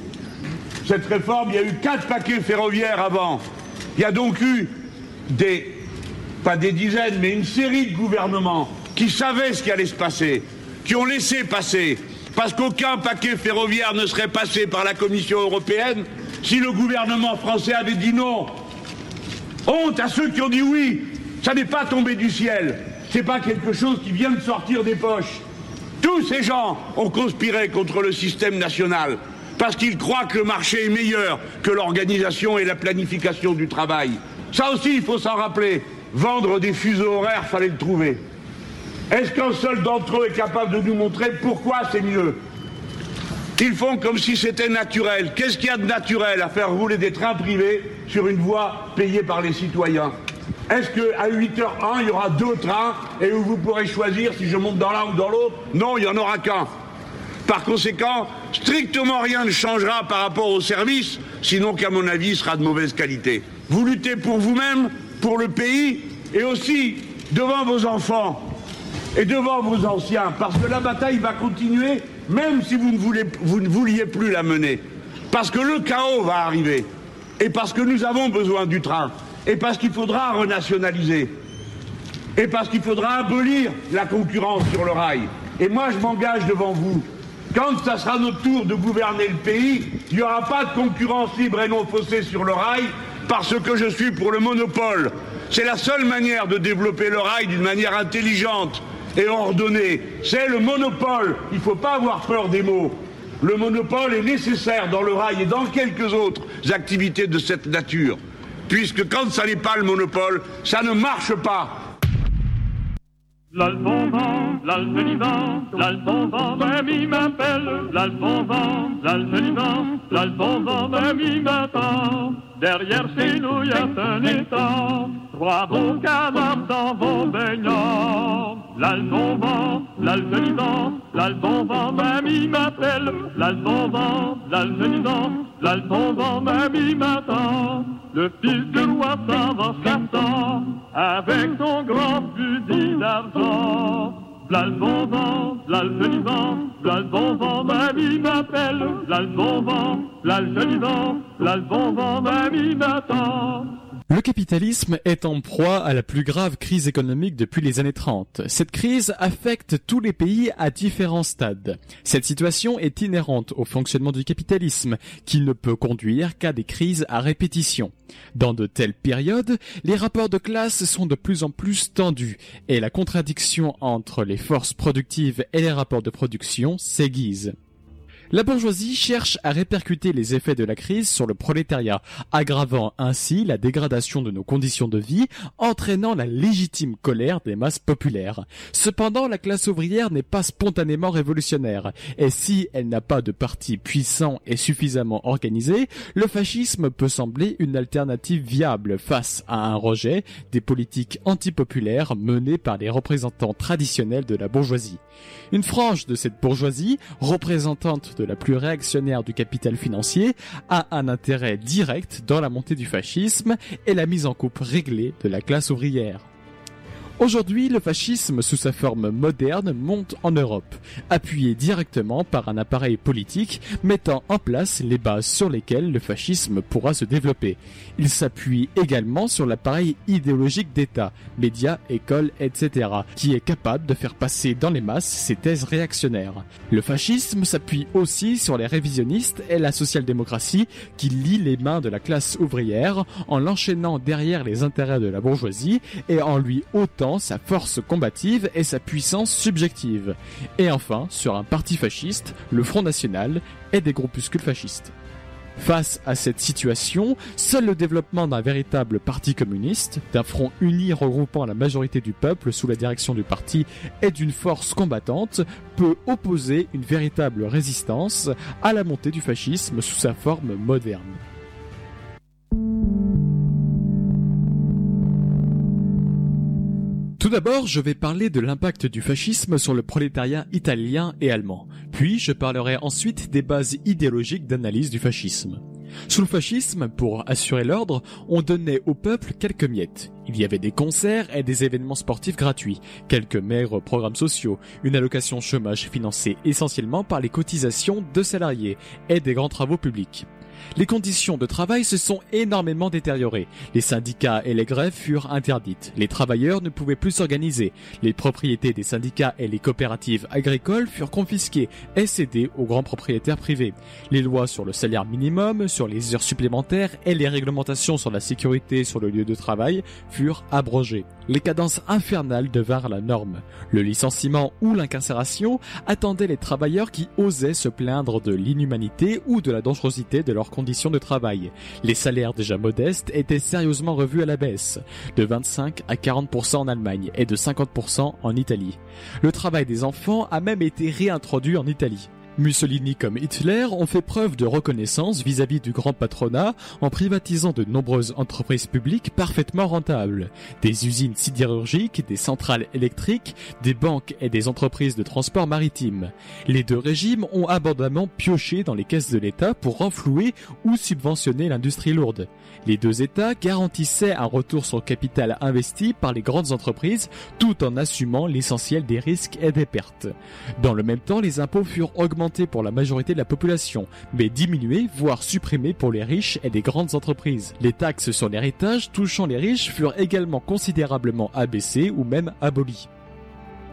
Cette réforme, il y a eu quatre paquets ferroviaires avant. Il y a donc eu des, pas des dizaines, mais une série de gouvernements qui savaient ce qui allait se passer, qui ont laissé passer, parce qu'aucun paquet ferroviaire ne serait passé par la Commission européenne si le gouvernement français avait dit non. Honte à ceux qui ont dit oui. Ça n'est pas tombé du ciel. C'est pas quelque chose qui vient de sortir des poches. Tous ces gens ont conspiré contre le système national parce qu'ils croient que le marché est meilleur que l'organisation et la planification du travail. Ça aussi, il faut s'en rappeler. Vendre des fuseaux horaires, fallait le trouver. Est-ce qu'un seul d'entre eux est capable de nous montrer pourquoi c'est mieux? Ils font comme si c'était naturel. Qu'est-ce qu'il y a de naturel à faire rouler des trains privés sur une voie payée par les citoyens? Est-ce qu'à 8h01, il y aura deux trains et où vous pourrez choisir si je monte dans l'un ou dans l'autre? Non, il n'y en aura qu'un. Par conséquent, strictement rien ne changera par rapport au service, sinon qu'à mon avis, il sera de mauvaise qualité. Vous luttez pour vous-même, pour le pays, et aussi devant vos enfants et devant vos anciens, parce que la bataille va continuer, même si vous ne, vous ne vouliez plus la mener. Parce que le chaos va arriver, et parce que nous avons besoin du train, et parce qu'il faudra renationaliser, et parce qu'il faudra abolir la concurrence sur le rail. Et moi, je m'engage devant vous quand ça sera notre tour de gouverner le pays, il n'y aura pas de concurrence libre et non faussée sur le rail parce que je suis pour le monopole. C'est la seule manière de développer le rail d'une manière intelligente et ordonnée. C'est le monopole. Il ne faut pas avoir peur des mots. Le monopole est nécessaire dans le rail et dans quelques autres activités de cette nature. Puisque quand ça n'est pas le monopole, ça ne marche pas. L'Alphonse, l'Alphonse, l'Alphonse, même il m'appelle. L'Alphonse, l'Alphonse, l'Alphonse, même il m'attend. Derrière chez nous, y a un étang. Trois bons cadavres dans vos baignants. L'Alphonse, l'Alphonse, l'Alphonse, même il m'appelle. L'Alphonse, l'Alphonse, l'Alphonse, même il m'attend. Le fils de roi s'en avec son grand fusil d'argent. L'Albonvan, l'Algenivan, l'Albonvan, mamie m'appelle. L'Albonvan, l'Algenivan, l'Albonvan, mamie m'attend. Le capitalisme est en proie à la plus grave crise économique depuis les années 30. Cette crise affecte tous les pays à différents stades. Cette situation est inhérente au fonctionnement du capitalisme, qui ne peut conduire qu'à des crises à répétition. Dans de telles périodes, les rapports de classe sont de plus en plus tendus, et la contradiction entre les forces productives et les rapports de production s'aiguise. La bourgeoisie cherche à répercuter les effets de la crise sur le prolétariat, aggravant ainsi la dégradation de nos conditions de vie, entraînant la légitime colère des masses populaires. Cependant, la classe ouvrière n'est pas spontanément révolutionnaire, et si elle n'a pas de parti puissant et suffisamment organisé, le fascisme peut sembler une alternative viable face à un rejet des politiques antipopulaires menées par les représentants traditionnels de la bourgeoisie. Une frange de cette bourgeoisie, représentante la plus réactionnaire du capital financier, a un intérêt direct dans la montée du fascisme et la mise en coupe réglée de la classe ouvrière. Aujourd'hui, le fascisme sous sa forme moderne monte en Europe, appuyé directement par un appareil politique mettant en place les bases sur lesquelles le fascisme pourra se développer. Il s'appuie également sur l'appareil idéologique d'État, médias, écoles, etc., qui est capable de faire passer dans les masses ses thèses réactionnaires. Le fascisme s'appuie aussi sur les révisionnistes et la social-démocratie qui lient les mains de la classe ouvrière en l'enchaînant derrière les intérêts de la bourgeoisie et en lui ôtant sa force combative et sa puissance subjective. Et enfin, sur un parti fasciste, le Front National et des groupuscules fascistes. Face à cette situation, seul le développement d'un véritable parti communiste, d'un front uni regroupant la majorité du peuple sous la direction du parti et d'une force combattante peut opposer une véritable résistance à la montée du fascisme sous sa forme moderne. Tout d'abord, je vais parler de l'impact du fascisme sur le prolétariat italien et allemand. Puis, je parlerai ensuite des bases idéologiques d'analyse du fascisme. Sous le fascisme, pour assurer l'ordre, on donnait au peuple quelques miettes. Il y avait des concerts et des événements sportifs gratuits, quelques maigres programmes sociaux, une allocation chômage financée essentiellement par les cotisations de salariés et des grands travaux publics. Les conditions de travail se sont énormément détériorées. Les syndicats et les grèves furent interdites. Les travailleurs ne pouvaient plus s'organiser. Les propriétés des syndicats et les coopératives agricoles furent confisquées et cédées aux grands propriétaires privés. Les lois sur le salaire minimum, sur les heures supplémentaires et les réglementations sur la sécurité sur le lieu de travail furent abrogées. Les cadences infernales devinrent la norme. Le licenciement ou l'incarcération attendaient les travailleurs qui osaient se plaindre de l'inhumanité ou de la dangerosité de leurs conditions de travail. Les salaires déjà modestes étaient sérieusement revus à la baisse, de 25 à 40% en Allemagne et de 50% en Italie. Le travail des enfants a même été réintroduit en Italie. Mussolini comme Hitler ont fait preuve de reconnaissance vis-à-vis du grand patronat en privatisant de nombreuses entreprises publiques parfaitement rentables. Des usines sidérurgiques, des centrales électriques, des banques et des entreprises de transport maritime. Les deux régimes ont abondamment pioché dans les caisses de l'État pour renflouer ou subventionner l'industrie lourde. Les deux États garantissaient un retour sur capital investi par les grandes entreprises tout en assumant l'essentiel des risques et des pertes. Dans le même temps, les impôts furent augmentés pour la majorité de la population, mais diminués, voire supprimés pour les riches et les grandes entreprises. Les taxes sur l'héritage touchant les riches furent également considérablement abaissées ou même abolies.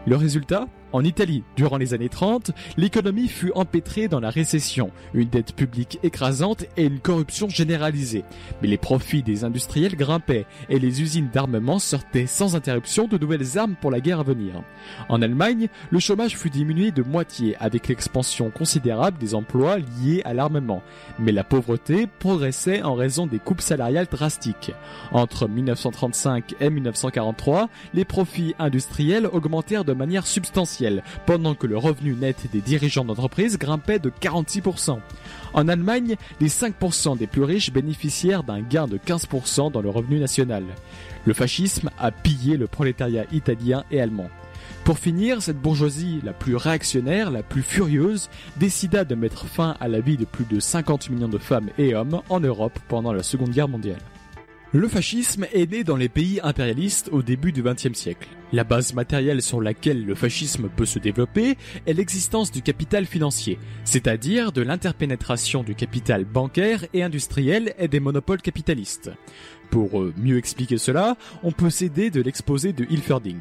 Le résultat? En Italie, durant les années 30, l'économie fut empêtrée dans la récession, une dette publique écrasante et une corruption généralisée. Mais les profits des industriels grimpaient et les usines d'armement sortaient sans interruption de nouvelles armes pour la guerre à venir. En Allemagne, le chômage fut diminué de moitié avec l'expansion considérable des emplois liés à l'armement. Mais la pauvreté progressait en raison des coupes salariales drastiques. Entre 1935 et 1943, les profits industriels augmentèrent de manière substantielle pendant que le revenu net des dirigeants d'entreprise grimpait de 46%. En Allemagne, les 5% des plus riches bénéficièrent d'un gain de 15% dans le revenu national. Le fascisme a pillé le prolétariat italien et allemand. Pour finir, cette bourgeoisie la plus réactionnaire, la plus furieuse, décida de mettre fin à la vie de plus de 50 millions de femmes et hommes en Europe pendant la Seconde Guerre mondiale. Le fascisme est né dans les pays impérialistes au début du XXe siècle. La base matérielle sur laquelle le fascisme peut se développer est l'existence du capital financier, c'est-à-dire de l'interpénétration du capital bancaire et industriel et des monopoles capitalistes. Pour euh, mieux expliquer cela, on peut s'aider de l'exposé de Hilferding.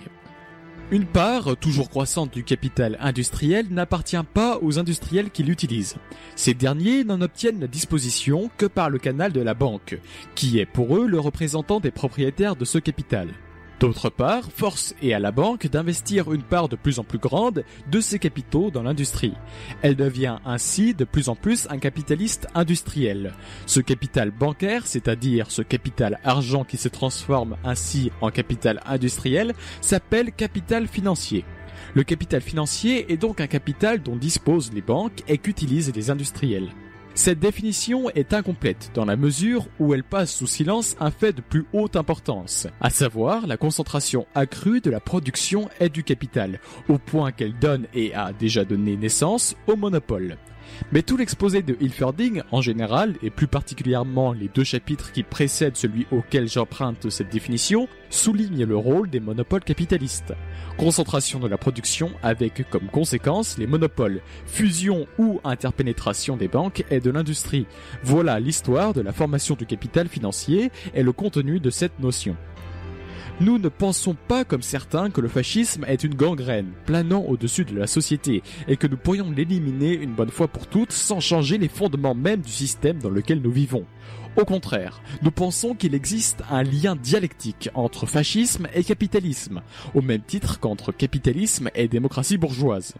Une part toujours croissante du capital industriel n'appartient pas aux industriels qui l'utilisent. Ces derniers n'en obtiennent la disposition que par le canal de la banque, qui est pour eux le représentant des propriétaires de ce capital. D'autre part, force est à la banque d'investir une part de plus en plus grande de ses capitaux dans l'industrie. Elle devient ainsi de plus en plus un capitaliste industriel. Ce capital bancaire, c'est-à-dire ce capital argent qui se transforme ainsi en capital industriel, s'appelle capital financier. Le capital financier est donc un capital dont disposent les banques et qu'utilisent les industriels. Cette définition est incomplète dans la mesure où elle passe sous silence un fait de plus haute importance, à savoir la concentration accrue de la production et du capital, au point qu'elle donne et a déjà donné naissance au monopole. Mais tout l'exposé de Hilferding, en général, et plus particulièrement les deux chapitres qui précèdent celui auquel j'emprunte cette définition, soulignent le rôle des monopoles capitalistes. Concentration de la production avec comme conséquence les monopoles, fusion ou interpénétration des banques et de l'industrie. Voilà l'histoire de la formation du capital financier et le contenu de cette notion. Nous ne pensons pas comme certains que le fascisme est une gangrène planant au-dessus de la société et que nous pourrions l'éliminer une bonne fois pour toutes sans changer les fondements même du système dans lequel nous vivons. Au contraire, nous pensons qu'il existe un lien dialectique entre fascisme et capitalisme, au même titre qu'entre capitalisme et démocratie bourgeoise.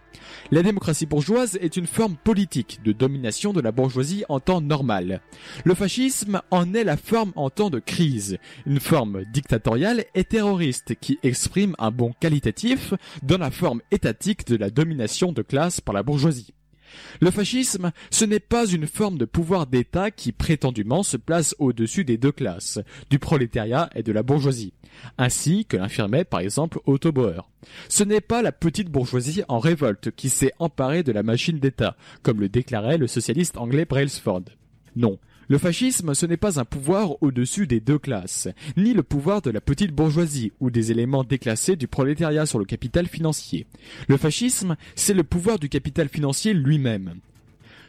La démocratie bourgeoise est une forme politique de domination de la bourgeoisie en temps normal. Le fascisme en est la forme en temps de crise, une forme dictatoriale et terroriste qui exprime un bon qualitatif dans la forme étatique de la domination de classe par la bourgeoisie. Le fascisme, ce n'est pas une forme de pouvoir d'État qui prétendument se place au-dessus des deux classes, du prolétariat et de la bourgeoisie, ainsi que l'affirmait par exemple Otto Bauer. Ce n'est pas la petite bourgeoisie en révolte qui s'est emparée de la machine d'État, comme le déclarait le socialiste anglais Brailsford. Non, le fascisme, ce n'est pas un pouvoir au-dessus des deux classes, ni le pouvoir de la petite bourgeoisie ou des éléments déclassés du prolétariat sur le capital financier. Le fascisme, c'est le pouvoir du capital financier lui-même.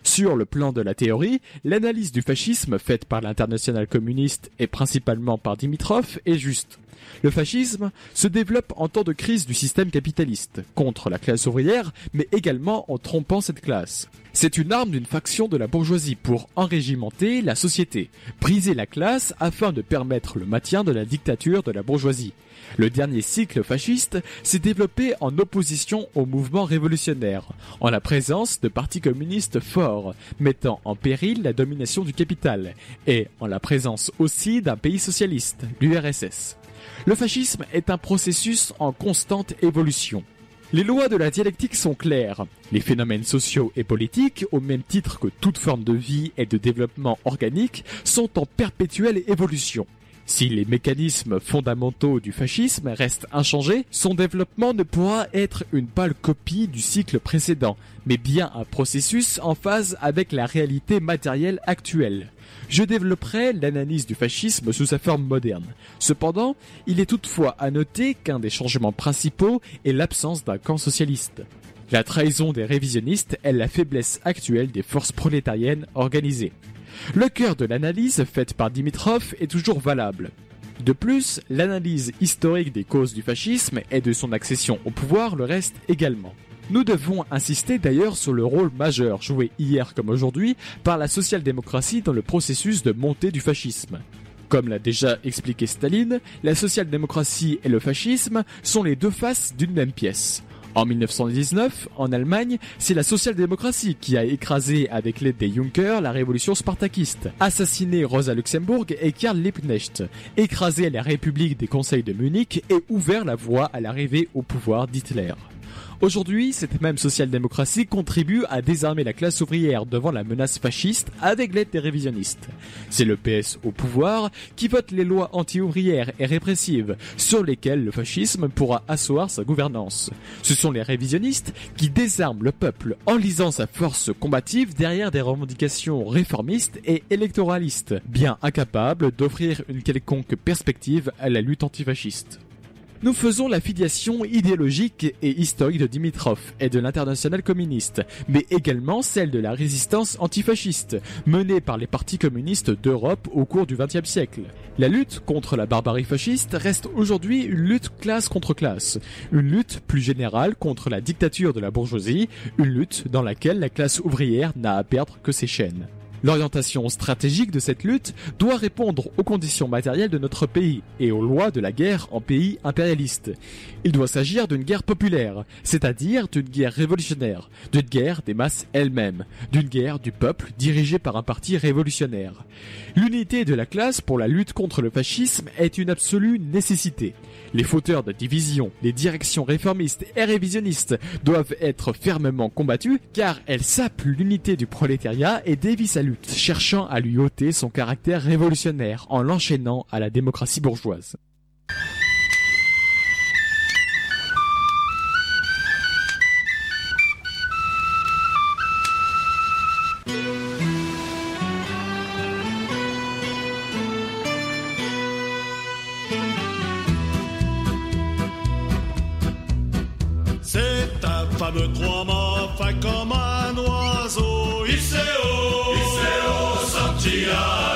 Sur le plan de la théorie, l'analyse du fascisme faite par l'international communiste et principalement par Dimitrov est juste. Le fascisme se développe en temps de crise du système capitaliste, contre la classe ouvrière, mais également en trompant cette classe. C'est une arme d'une faction de la bourgeoisie pour enrégimenter la société, briser la classe afin de permettre le maintien de la dictature de la bourgeoisie. Le dernier cycle fasciste s'est développé en opposition au mouvement révolutionnaire, en la présence de partis communistes forts, mettant en péril la domination du capital, et en la présence aussi d'un pays socialiste, l'URSS. Le fascisme est un processus en constante évolution. Les lois de la dialectique sont claires. Les phénomènes sociaux et politiques, au même titre que toute forme de vie et de développement organique, sont en perpétuelle évolution. Si les mécanismes fondamentaux du fascisme restent inchangés, son développement ne pourra être une pâle copie du cycle précédent, mais bien un processus en phase avec la réalité matérielle actuelle. Je développerai l'analyse du fascisme sous sa forme moderne. Cependant, il est toutefois à noter qu'un des changements principaux est l'absence d'un camp socialiste. La trahison des révisionnistes est la faiblesse actuelle des forces prolétariennes organisées. Le cœur de l'analyse faite par Dimitrov est toujours valable. De plus, l'analyse historique des causes du fascisme et de son accession au pouvoir le reste également. Nous devons insister d'ailleurs sur le rôle majeur joué hier comme aujourd'hui par la social-démocratie dans le processus de montée du fascisme. Comme l'a déjà expliqué Staline, la social-démocratie et le fascisme sont les deux faces d'une même pièce. En 1919, en Allemagne, c'est la social-démocratie qui a écrasé avec l'aide des Junkers la révolution spartakiste, assassiné Rosa Luxembourg et Karl Liebknecht, écrasé la République des conseils de Munich et ouvert la voie à l'arrivée au pouvoir d'Hitler. Aujourd'hui, cette même social-démocratie contribue à désarmer la classe ouvrière devant la menace fasciste avec l'aide des révisionnistes. C'est le PS au pouvoir qui vote les lois anti-ouvrières et répressives sur lesquelles le fascisme pourra asseoir sa gouvernance. Ce sont les révisionnistes qui désarment le peuple en lisant sa force combative derrière des revendications réformistes et électoralistes, bien incapables d'offrir une quelconque perspective à la lutte antifasciste. Nous faisons la filiation idéologique et historique de Dimitrov et de l'international communiste, mais également celle de la résistance antifasciste, menée par les partis communistes d'Europe au cours du XXe siècle. La lutte contre la barbarie fasciste reste aujourd'hui une lutte classe contre classe, une lutte plus générale contre la dictature de la bourgeoisie, une lutte dans laquelle la classe ouvrière n'a à perdre que ses chaînes. L'orientation stratégique de cette lutte doit répondre aux conditions matérielles de notre pays et aux lois de la guerre en pays impérialiste. Il doit s'agir d'une guerre populaire, c'est-à-dire d'une guerre révolutionnaire, d'une guerre des masses elles-mêmes, d'une guerre du peuple dirigée par un parti révolutionnaire. L'unité de la classe pour la lutte contre le fascisme est une absolue nécessité. Les fauteurs de division, les directions réformistes et révisionnistes doivent être fermement combattus car elles sapent l'unité du prolétariat et dévient sa lutte, cherchant à lui ôter son caractère révolutionnaire en l'enchaînant à la démocratie bourgeoise. Fameux trois fait comme un oiseau. Iseo, Iseo Santiano,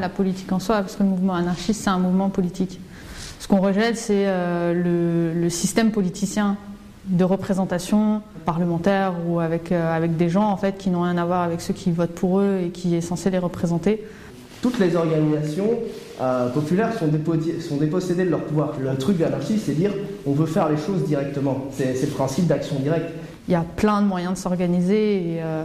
la politique en soi, parce que le mouvement anarchiste, c'est un mouvement politique. Ce qu'on rejette, c'est euh, le, le système politicien de représentation parlementaire ou avec, euh, avec des gens en fait qui n'ont rien à voir avec ceux qui votent pour eux et qui est censé les représenter. Toutes les organisations euh, populaires sont, sont dépossédées de leur pouvoir. Le truc de l'anarchie, c'est dire on veut faire les choses directement. C'est c'est le principe d'action directe. Il y a plein de moyens de s'organiser et, euh,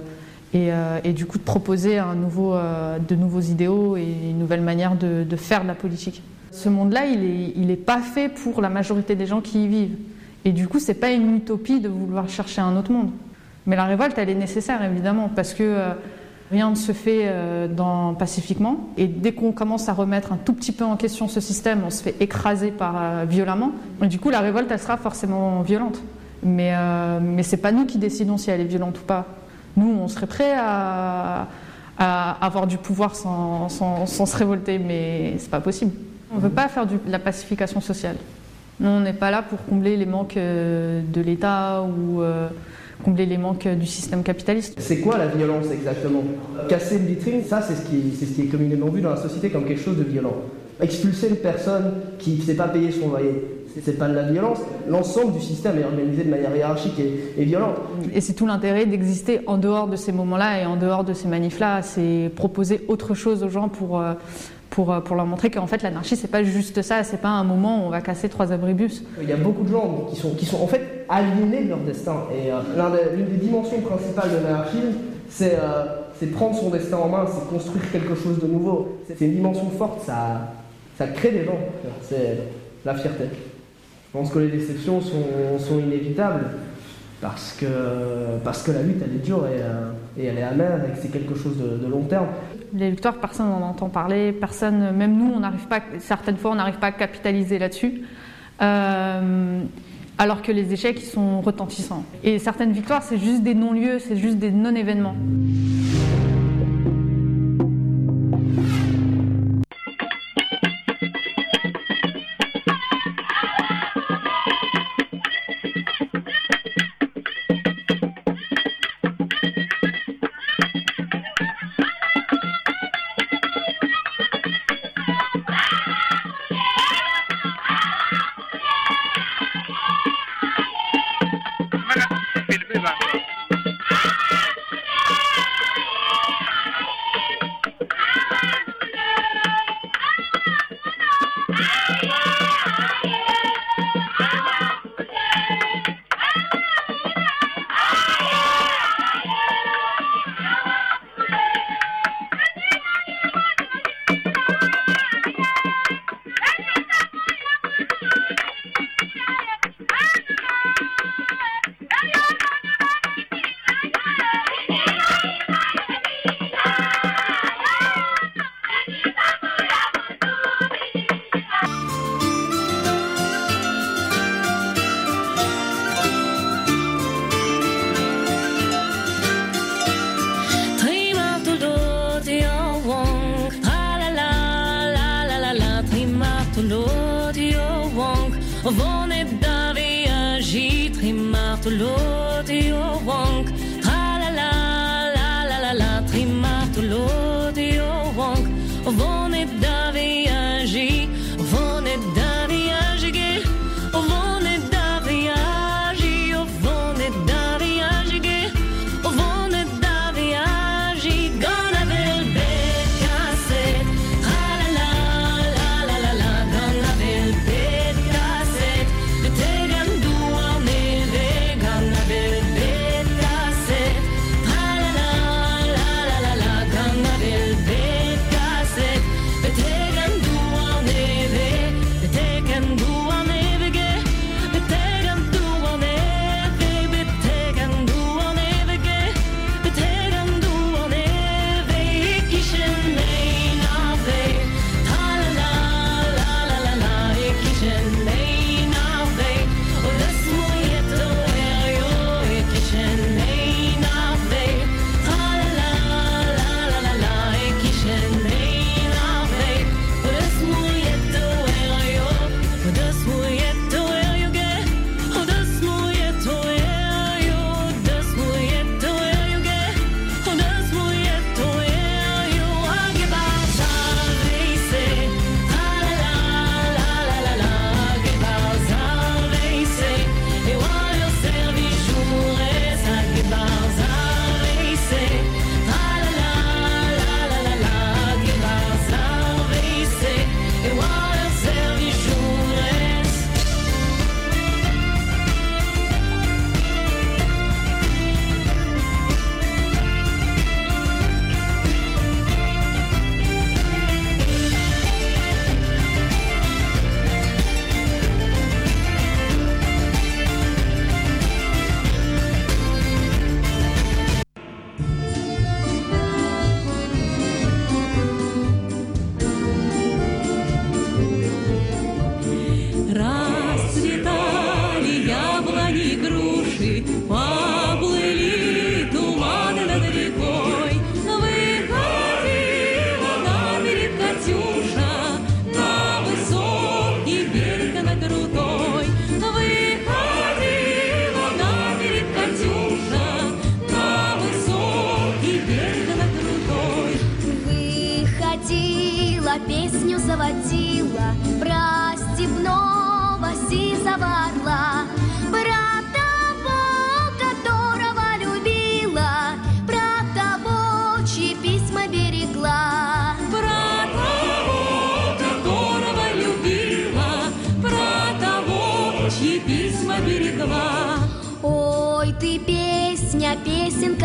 et, euh, et du coup de proposer euh, de nouveaux idéaux et une nouvelle manière de, faire de la politique. Ce monde-là, il n'est est pas fait pour la majorité des gens qui y vivent. Et du coup, c'est pas une utopie de vouloir chercher un autre monde. Mais la révolte, elle est nécessaire, évidemment, parce que euh, rien ne se fait pacifiquement. Et dès qu'on commence à remettre un tout petit peu en question ce système, on se fait écraser par, violemment. Et du coup, la révolte, elle sera forcément violente. Mais, mais c'est pas nous qui décidons si elle est violente ou pas. Nous, on serait prêt à, avoir du pouvoir sans, se révolter, mais c'est pas possible. On veut pas faire de la pacification sociale. Nous, on n'est pas là pour combler les manques euh, de l'État ou euh, combler les manques du système capitaliste. C'est quoi la violence exactement? Casser une vitrine, ça c'est ce, ce qui est communément vu dans la société comme quelque chose de violent. Expulser une personne qui ne sait pas payer son loyer, c'est- pas de la violence. L'ensemble du système est organisé de manière hiérarchique et, et violente. Et c'est tout l'intérêt d'exister en dehors de ces moments-là et en dehors de ces manifs-là. C'est proposer autre chose aux gens pour, euh, pour, euh, pour leur montrer qu'en fait l'anarchie, c'est pas juste ça, c'est pas un moment où on va casser trois abribus. Il y a beaucoup de gens qui sont, qui sont en fait aliénés de leur destin. Et euh, l'une des dimensions principales de l'anarchisme, c'est euh, c'est prendre son destin en main, c'est construire quelque chose de nouveau. C'est c'est une dimension forte, ça, ça crée des gens. C'est la fierté. Je pense que les déceptions sont, inévitables parce que, parce que la lutte, elle est dure et, euh, elle est amère et que c'est quelque chose de, de long terme. Les victoires, personne n'en entend parler, personne, même nous, on n'arrive pas, certaines fois, on n'arrive pas à capitaliser là-dessus. Euh, alors que les échecs, ils sont retentissants. Et certaines victoires, c'est juste des non-lieux, c'est juste des non-événements.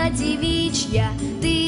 Девичья. ти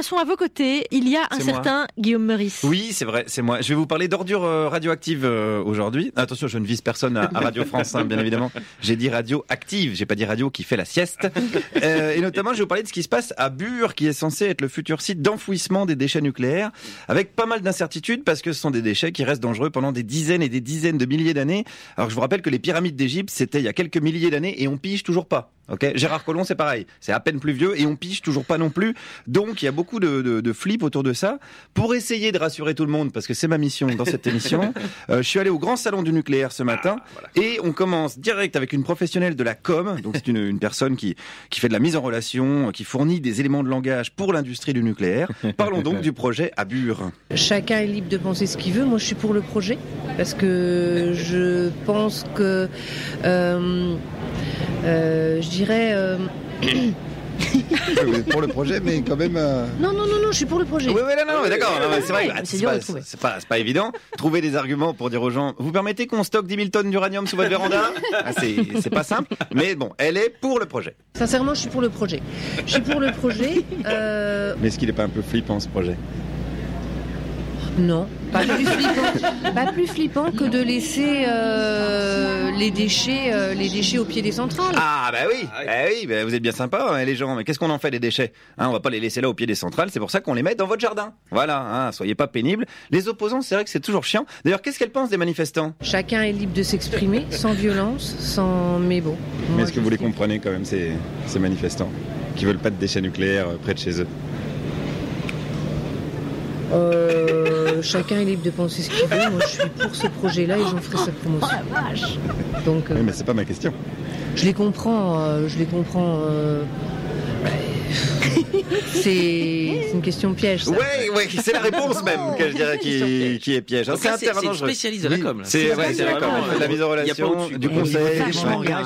Poisson, à vos côtés, il y a un moi. certain Guillaume Meurice. Oui, c'est vrai, c'est moi. Je vais vous parler d'ordures euh, radioactives euh, aujourd'hui. Attention, je ne vise personne à, à Radio France, hein, bien évidemment. J'ai dit radio active, j'ai pas dit radio qui fait la sieste. Euh, et notamment, je vais vous parler de ce qui se passe à Bure, qui est censé être le futur site d'enfouissement des déchets nucléaires, avec pas mal d'incertitudes parce que ce sont des déchets qui restent dangereux pendant des dizaines et des dizaines de milliers d'années. Alors, je vous rappelle que les pyramides d'Égypte, c'était il y a quelques milliers d'années et on pige toujours pas. Ok, Gérard Collomb, c'est pareil. C'est à peine plus vieux et on pige toujours pas non plus. Donc, il y a beaucoup de, de, de flip autour de ça. Pour essayer de rassurer tout le monde, parce que c'est ma mission dans cette émission, euh, je suis allé au grand salon du nucléaire ce matin et on commence direct avec une professionnelle de la com. Donc, c'est une, une personne qui, qui fait de la mise en relation, qui fournit des éléments de langage pour l'industrie du nucléaire. Parlons donc du projet à Bure. Chacun est libre de penser ce qu'il veut. Moi, je suis pour le projet parce que je pense que, euh, euh, je dirais. euh, pour le projet, mais quand même. euh, Non, non, non, non, je suis pour le projet. Oui, oui, non, non, mais d'accord. c'est vrai. C'est dur à pas, trouver. c'est pas, c'est pas évident. Trouver des arguments pour dire aux gens, vous permettez qu'on stocke 10 000 tonnes d'uranium sous votre véranda? Ah, C'est c'est pas simple. Mais bon, elle est pour le projet. Sincèrement, je suis pour le projet. Je suis pour le projet. euh, Mais est-ce qu'il est pas un peu flippant ce projet? Non, pas plus flippant, pas plus flippant que de laisser euh, les déchets, euh, les déchets au pied des centrales. Ah bah oui, bah oui, bah vous êtes bien sympa hein, les gens. Mais qu'est-ce qu'on en fait des déchets hein, On va pas les laisser là au pied des centrales. C'est pour ça qu'on les met dans votre jardin. Voilà, hein, soyez pas pénibles. Les opposants, c'est vrai que c'est toujours chiant. D'ailleurs, qu'est-ce qu'elles pensent des manifestants? Chacun est libre de s'exprimer sans violence, sans. Mais bon. Mais est-ce que vous les comprenez quand même ces, ces manifestants qui veulent pas de déchets nucléaires euh, près de chez eux? Euh, chacun est libre de penser ce qu'il veut. Moi, je suis pour ce projet-là et j'en ferai sa promotion. Donc, euh, Oui, mais c'est pas ma question. je les comprends. euh, je les comprends. C'est une question piège. ça. Ouais, ouais, c'est la réponse même que je dirais qui, qui est piège. C'est un spécialiste de la Oui, com. C'est ouais, c'est la mise en il y a pas relation, du conseil.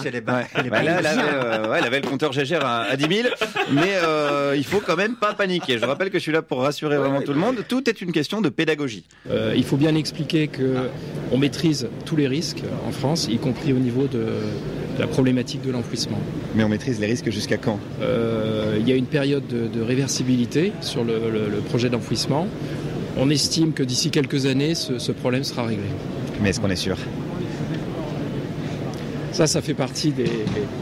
Elle avait, le compteur GGR à, à 10 000, mais euh, il faut quand même pas paniquer. Je rappelle que je suis là pour rassurer vraiment tout le monde. Tout est une question de pédagogie. Euh, il faut bien expliquer que on maîtrise tous les risques en France, y compris au niveau de, de la problématique de l'enfouissement. Mais on maîtrise les risques jusqu'à quand? Euh, Il y a une période de, réversibilité sur le projet d'enfouissement. On estime que d'ici quelques années, ce, ce problème sera réglé. Mais est-ce qu'on est sûr? Ça, ça fait partie des,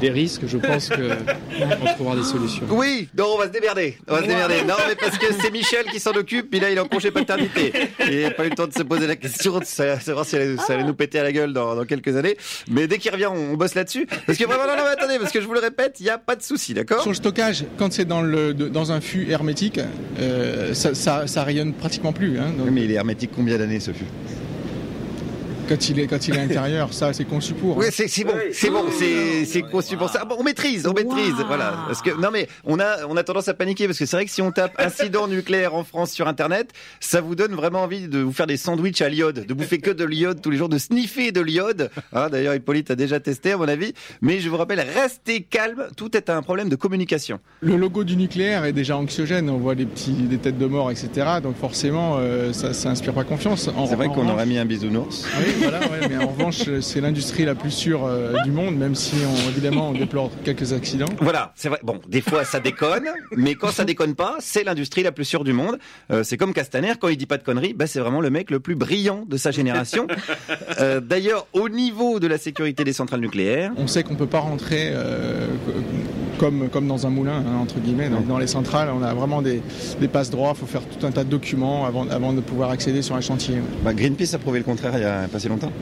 des risques. Je pense qu'on trouvera des solutions. Oui, non, on va se démerder. On va se démerder. Non, mais parce que c'est Michel qui s'en occupe, puis là, il est en congé paternité. Il n'a pas eu le temps de se poser la question de sa- savoir si ça allait, ça allait nous péter à la gueule dans, dans quelques années. Mais dès qu'il revient, on, on bosse là-dessus. Parce que vraiment, non, non, mais attendez, parce que je vous le répète, il n'y a pas de souci, d'accord? Sur le stockage, quand c'est dans, le, dans un fût hermétique, euh, ça, ça, ça rayonne pratiquement plus. Hein, donc- Oui, mais il est hermétique combien d'années ce fût? Quand il est, quand il est intérieur, ça, c'est conçu pour. Oui, c'est c'est bon, c'est bon, c'est c'est conçu pour ça. Bon, on maîtrise, on maîtrise, voilà. Parce que non mais on a on a tendance à paniquer parce que c'est vrai que si on tape incident nucléaire en France sur internet, ça vous donne vraiment envie de vous faire des sandwichs à l'iode, de bouffer que de l'iode tous les jours, de sniffer de l'iode. Hein, D'ailleurs, Hippolyte a déjà testé à mon avis. Mais je vous rappelle, restez calme. Tout est un problème de communication. Le logo du nucléaire est déjà anxiogène. On voit des petits, des têtes de mort, etc. Donc forcément, euh, ça, ça inspire pas confiance. C'est vrai qu'on aurait mis un bisounours. Oui, voilà, ouais, mais en revanche, c'est l'industrie la plus sûre euh, du monde, même si on, évidemment on déplore quelques accidents. Voilà, c'est vrai. Bon, des fois ça déconne, mais quand ça déconne pas, c'est l'industrie la plus sûre du monde. Euh, c'est comme Castaner, quand il dit pas de conneries, bah, c'est vraiment le mec le plus brillant de sa génération. Euh, D'ailleurs, au niveau de la sécurité des centrales nucléaires, On sait qu'on peut pas rentrer comme, dans un moulin, hein, entre guillemets. Dans les centrales, on a vraiment des, des passes droits. Il faut faire tout un tas de documents avant, de pouvoir accéder sur un chantier. bah, Greenpeace a prouvé le contraire il y a pas si longtemps.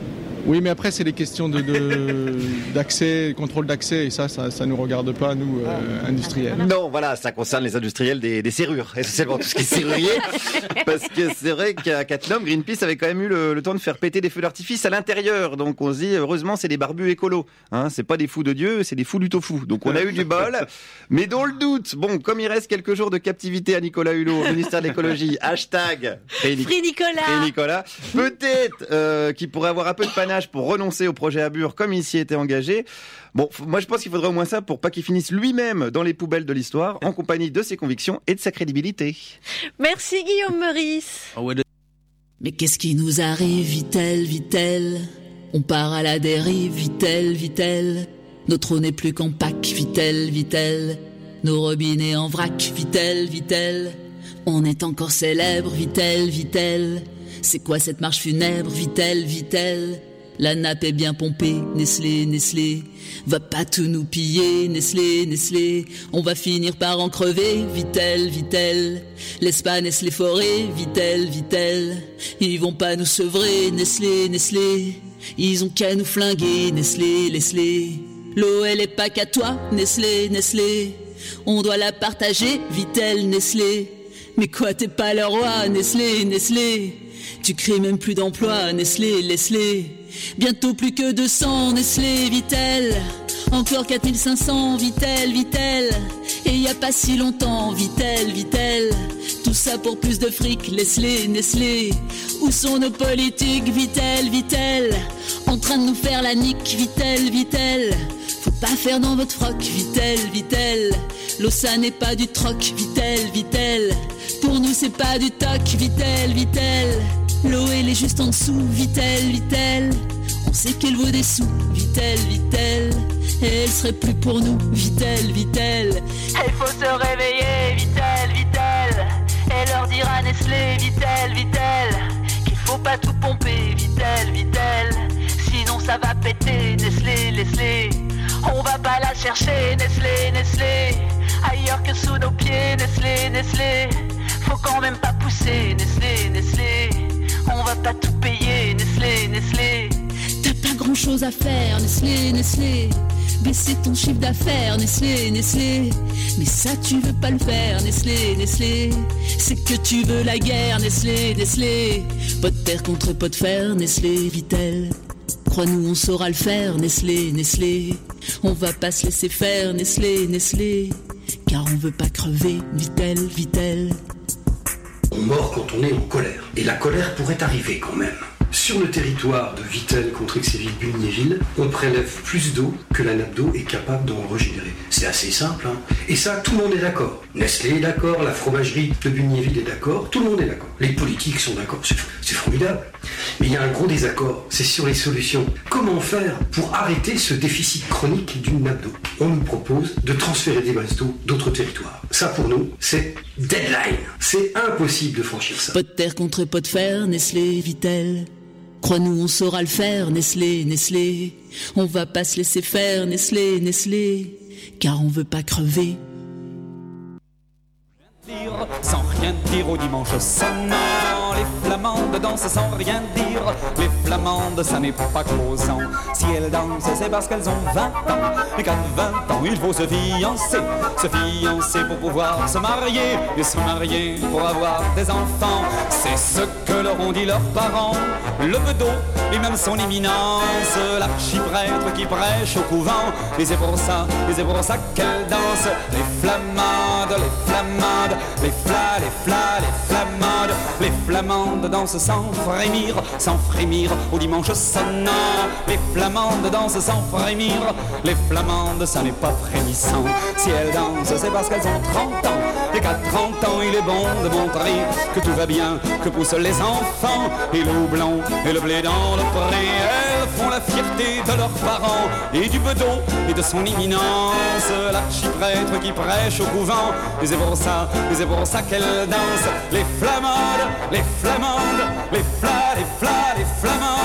Oui, mais après, c'est des questions de- de- d'accès, contrôle d'accès, et ça, ça, ça nous regarde pas, nous, euh, industriels. Non, voilà, ça concerne les industriels des, des serrures, essentiellement tout ce qui est serrurier. parce que c'est vrai qu'à Cattenom, Greenpeace avait quand même eu le, le temps de faire péter des feux d'artifice à l'intérieur. Donc on se dit, heureusement, c'est des barbus écolos. Hein, c'est pas des fous de Dieu, c'est des fous du tofu. Donc on a eu du bol. Mais dans le doute, bon, comme il reste quelques jours de captivité à Nicolas Hulot au ministère de l'écologie, hashtag Free Nic- Free Nicolas. Free Nicolas, peut-être euh, qu'il pourrait avoir un peu de panache pour renoncer au projet à Bure comme il s'y était engagé. Bon, moi je pense qu'il faudrait au moins ça pour pas qu'il finisse lui-même dans les poubelles de l'histoire, en compagnie de ses convictions et de sa crédibilité. Merci Guillaume Meurice. Mais qu'est-ce qui nous arrive, Vitel, Vitel On part à la dérive, Vitel, Vitel. Notre eau n'est plus qu'en pack, Vitel, Vitel. Nos robinets en vrac, Vitel, Vitel. On est encore célèbre, Vitel, Vitel. C'est quoi cette marche funèbre, Vitel, Vitel La nappe est bien pompée, Nestlé, Nestlé. Va pas tout nous piller, Nestlé, Nestlé. On va finir par en crever, Vitel, Vitel. Laisse pas Nestlé forer, Vitel, Vitel. Ils vont pas nous sevrer, Nestlé, Nestlé. Ils ont qu'à nous flinguer, Nestlé, Nestlé. L'eau, elle est pas qu'à toi, Nestlé, Nestlé. On doit la partager, Vitel, Nestlé. Mais quoi, t'es pas le roi, Nestlé, Nestlé. Tu crées même plus d'emplois, Nestlé, Nestlé. Bientôt plus que 200, Nestlé, Vitel. Encore 4500, Vitel, Vitel. Et y a pas si longtemps, Vitel, Vitel. Tout ça pour plus de fric, Nestlé, Nestlé. Où sont nos politiques, Vitel, Vitel? En train de nous faire la nique, Vitel, Vitel. Faut pas faire dans votre froc, Vitel, Vitel. L'eau ça n'est pas du troc, Vitel, Vitel. Pour nous c'est pas du toc, Vitel, Vitel. L'eau elle est juste en dessous, Vitel, Vitel. On sait qu'elle vaut des sous, Vitel, Vitel. Et elle serait plus pour nous, Vitel, Vitel. Il faut se réveiller, Vitel, Vitel. Et leur dire à Nestlé, Vitel, Vitel. Qu'il faut pas tout pomper, Vitel, Vitel. Sinon ça va péter, Nestlé, Nestlé. On va pas la chercher, Nestlé, Nestlé. Ailleurs que sous nos pieds, Nestlé, Nestlé. Faut quand même pas pousser, Nestlé, Nestlé. On va pas tout payer, Nestlé, Nestlé. T'as pas grand chose à faire, Nestlé, Nestlé. Baisser ton chiffre d'affaires, Nestlé, Nestlé. Mais ça, tu veux pas le faire, Nestlé, Nestlé. C'est que tu veux la guerre, Nestlé, Nestlé. Pot de terre contre pot de fer, Nestlé, Vitel. Crois-nous, on saura le faire, Nestlé, Nestlé. On va pas se laisser faire, Nestlé, Nestlé. Car on veut pas crever, Vitel, Vitel. On mord quand on est en colère. Et la colère pourrait arriver quand même. Sur le territoire de Vittel contre Exéville Bugnéville, on prélève plus d'eau que la nappe d'eau est capable d'en régénérer. C'est assez simple, hein. Et ça, tout le monde est d'accord. Nestlé est d'accord, la fromagerie de Bugnéville est d'accord, tout le monde est d'accord. Les politiques sont d'accord, c'est formidable. Mais il y a un gros désaccord, c'est sur les solutions. Comment faire pour arrêter ce déficit chronique d'une nappe d'eau? On nous propose de transférer des masses d'eau d'autres territoires. Ça, pour nous, c'est deadline. C'est impossible de franchir ça. Pot de terre contre pot de fer, Nestlé, Vitel. Crois-nous, on saura le faire, Nestlé, Nestlé. On va pas se laisser faire, Nestlé, Nestlé. Car on veut pas crever. Sans rien dire au dimanche sonnant. Les flamandes dansent sans rien dire. Les flamandes, ça n'est pas causant. Si elles dansent, c'est parce qu'elles ont 20 ans. Et qu'à 20 ans, il faut se fiancer. Se fiancer pour pouvoir se marier. Et se marier pour avoir des enfants. C'est ce que leur ont dit leurs parents. Le bedeau et même son éminence. L'archiprêtre qui prêche au couvent. Et c'est pour ça, et c'est pour ça qu'elles dansent. Les flammandes, les flammandes, les flas, les flas, les flammandes. Les flamandes dansent sans frémir, sans frémir au dimanche sonnant. Les flamandes dansent sans frémir. Les flamandes, ça n'est pas frémissant. Si elles dansent, c'est parce qu'elles ont 30 ans. Et qu'à 30 ans, il est bon de montrer que tout va bien, que poussent les enfants. Et le houblon et le blé dans le pré. Elles font la fierté de leurs parents et du bedeau et de son imminence. L'archiprêtre qui prêche au couvent. Et c'est pour ça, et c'est pour ça qu'elles dansent. Les flamandes, les flamandes, les flas, les flas, les flamandes.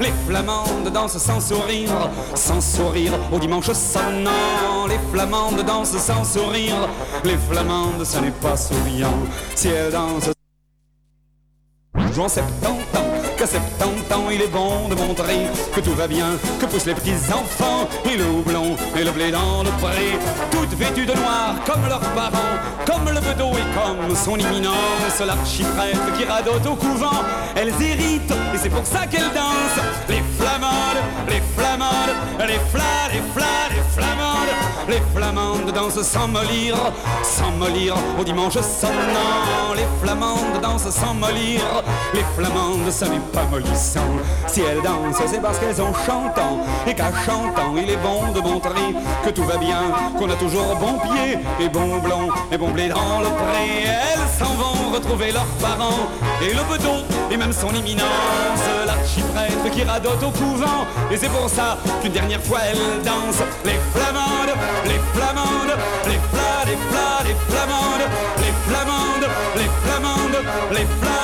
Les flamandes dansent sans sourire, sans sourire au dimanche sonnant. Les flamandes dansent sans sourire. Les flamandes, ce n'est pas souriant. Si elles dansent Jouant 70 ans, qu'à 70 ans il est bon de montrer que tout va bien, que poussent les petits enfants, et le houblon et le blé dans le pré, toutes vêtues de noir comme leurs parents, comme le bedeau et comme son imminence, l'archiprêtre qui radote au couvent, elles héritent et c'est pour ça qu'elles dansent, les flamandes, les flamandes, les flas, les flas, les flamandes, les flamandes dansent sans mollir, sans mollir au dimanche sonnant, les flamandes dansent sans mollir, les flamandes, ce n'est pas mollissant. Si elles dansent, c'est parce qu'elles ont chantant. Et qu'à chantant, il est bon de montrer que tout va bien, qu'on a toujours bon pied, et bon blanc, et bon blé dans le pré. Elles s'en vont retrouver leurs parents, et le bedon, et même son imminence. L'archiprêtre qui radote au couvent. Et c'est pour ça qu'une dernière fois, elles dansent. Les flamandes, les flamandes, les flas, les flas, les flamandes, les flamandes, les flamandes, les flas.